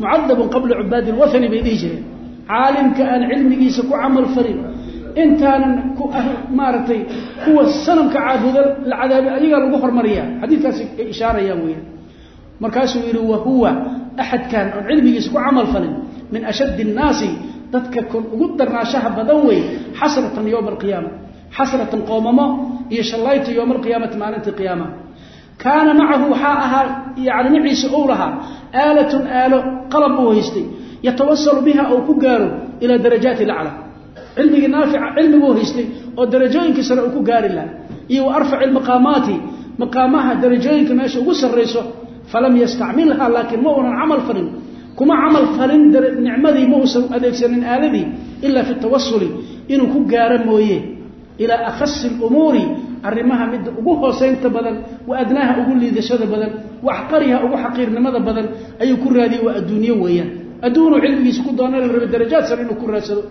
mucadabun qabla cubaadi lwathani bay dhihi jireen. Caalimka aan cilmigiisa ku camal falin intaanan ku maaragtay kuwa sanamka caabuda la cadaabay ayagaa lagu hormariyaa. Xadiidkaasi ay ishaarayaan weyaan markaasuu yidhi wahuwa axadkan oon cilmigiisa ku camal falin min ashaddi annaasi dadka kon ugu darnaashaha badan wey xasratan yowma alqiyaama xasratan qoomamo iyo shallayta yowma alqiyaamati maalintii qiyaama kaana macahu waxaa ahaa yani maciisa ou lahaa aalatun aalo qalab uu haystay yatawasalu biha ou ku gaaro ilaa darajaati lacla cilmigii naafica cilmiguu haystay oo darajooyinkii sare uu ku gaari lahaa iyo wa arfaci lmaqaamaati maqaamaha darajooyinka meesha ugu sarrayso falam yastacmilha laakiin ma uunan camal falin kuma camal falin nicmadii ma uusan adeegsanin aaladii ilaa fi tawasuli inuu ku gaaro mooye ilaa akhasi lumuuri arrimaha midda ugu hooseynta badan wa adnaaha ugu liidashada badan wa axqariha ugu xaqiirnimada badan ayuu ku raadiyey waa adduunyo weeyaan. Adduunuu cilmigiisa ku doona la raba darajaad sare inuu ku raadsado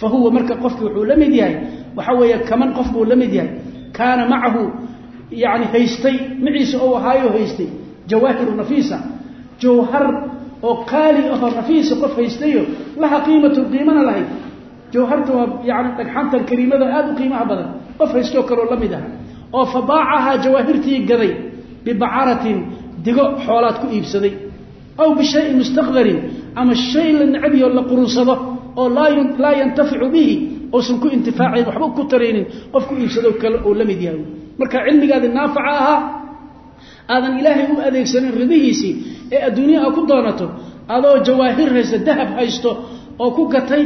fa huwa marka qofki wuxuu la mid yahay waxaa weeye kaman qof buu la mid yahay kaana macahu yani haystay maciisa ou ahaayo haystay jawaahiru nafiisa jawhar oo qaali ahoo nafiisa qof haystayo laha qiimatun qiimana lahayd jawharta waa yani dhagxantan kariimada aada u qiimaha badan qof haystoo kaleo la mid aha oo fa baacahaa jawaahirtii gaday bibacaratin digo xoolaad ku iibsaday aw bishayin mustaqdarin ama shay la nacabiyo la qurunsado oo laa yantaficu bihi uusan ku intifaacayn waxba ku taraynin qof ku iibsado kale oo la mid yahay. Marka cilmigaadi naafaca ahaa aadan ilaahay u adeegsanin ridihiisii ee adduunya a ku doonato adoo jawaahir haysta dahab haysto oo ku gatay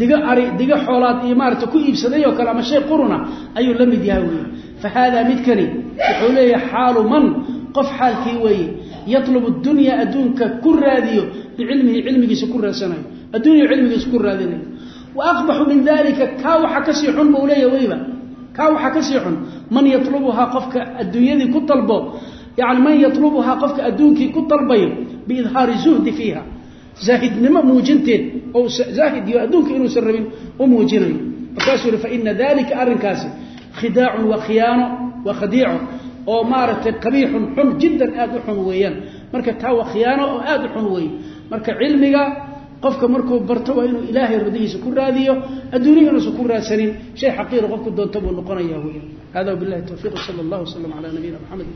digo ari digo xoolaad iyo maarata ku iibsaday oo kale ama shay quruna ayuu la mid yahay wey fa haadaa midkani wuxuu leeyahay xaalu man qof xaalkii weeye yatlubu dunya adduunka ku raadiyo bicilmihi cilmigiisa ku raadsanayo addunya cilmigiisa ku raadinayo wa aqbaxu min dalika kaa waxaa ka sii xun buu leeya weyba kaa waxaa ka sii xun man yatlubuhaa qofka adduunyadii ku dalbo yani man yatlubuhaa qofka adduunkii ku dalbayo biidhaari zuhdi fiiha. Zaahidnimo muujinteed oo zaahid iyo adduunka inuusan rabin u muujinayo. Markaasuu yihi faina dalika arrinkaasi khidaacun wa khiyaano wa khadiico oo maaragtay qabiixun xun jiddan aad u xun weeyaan. Marka taa waa khiyaano oo aad u xun weeye marka cilmiga qofka markuu barto waa inuu ilaahay radihiisa ku raadiyo adduuniya inuusan ku raadsanin. Shay xaqiira qofku doonta buu noqonaya weya hada wabilahi towfiiq sala allah wasalam calaa nabiyina maxamed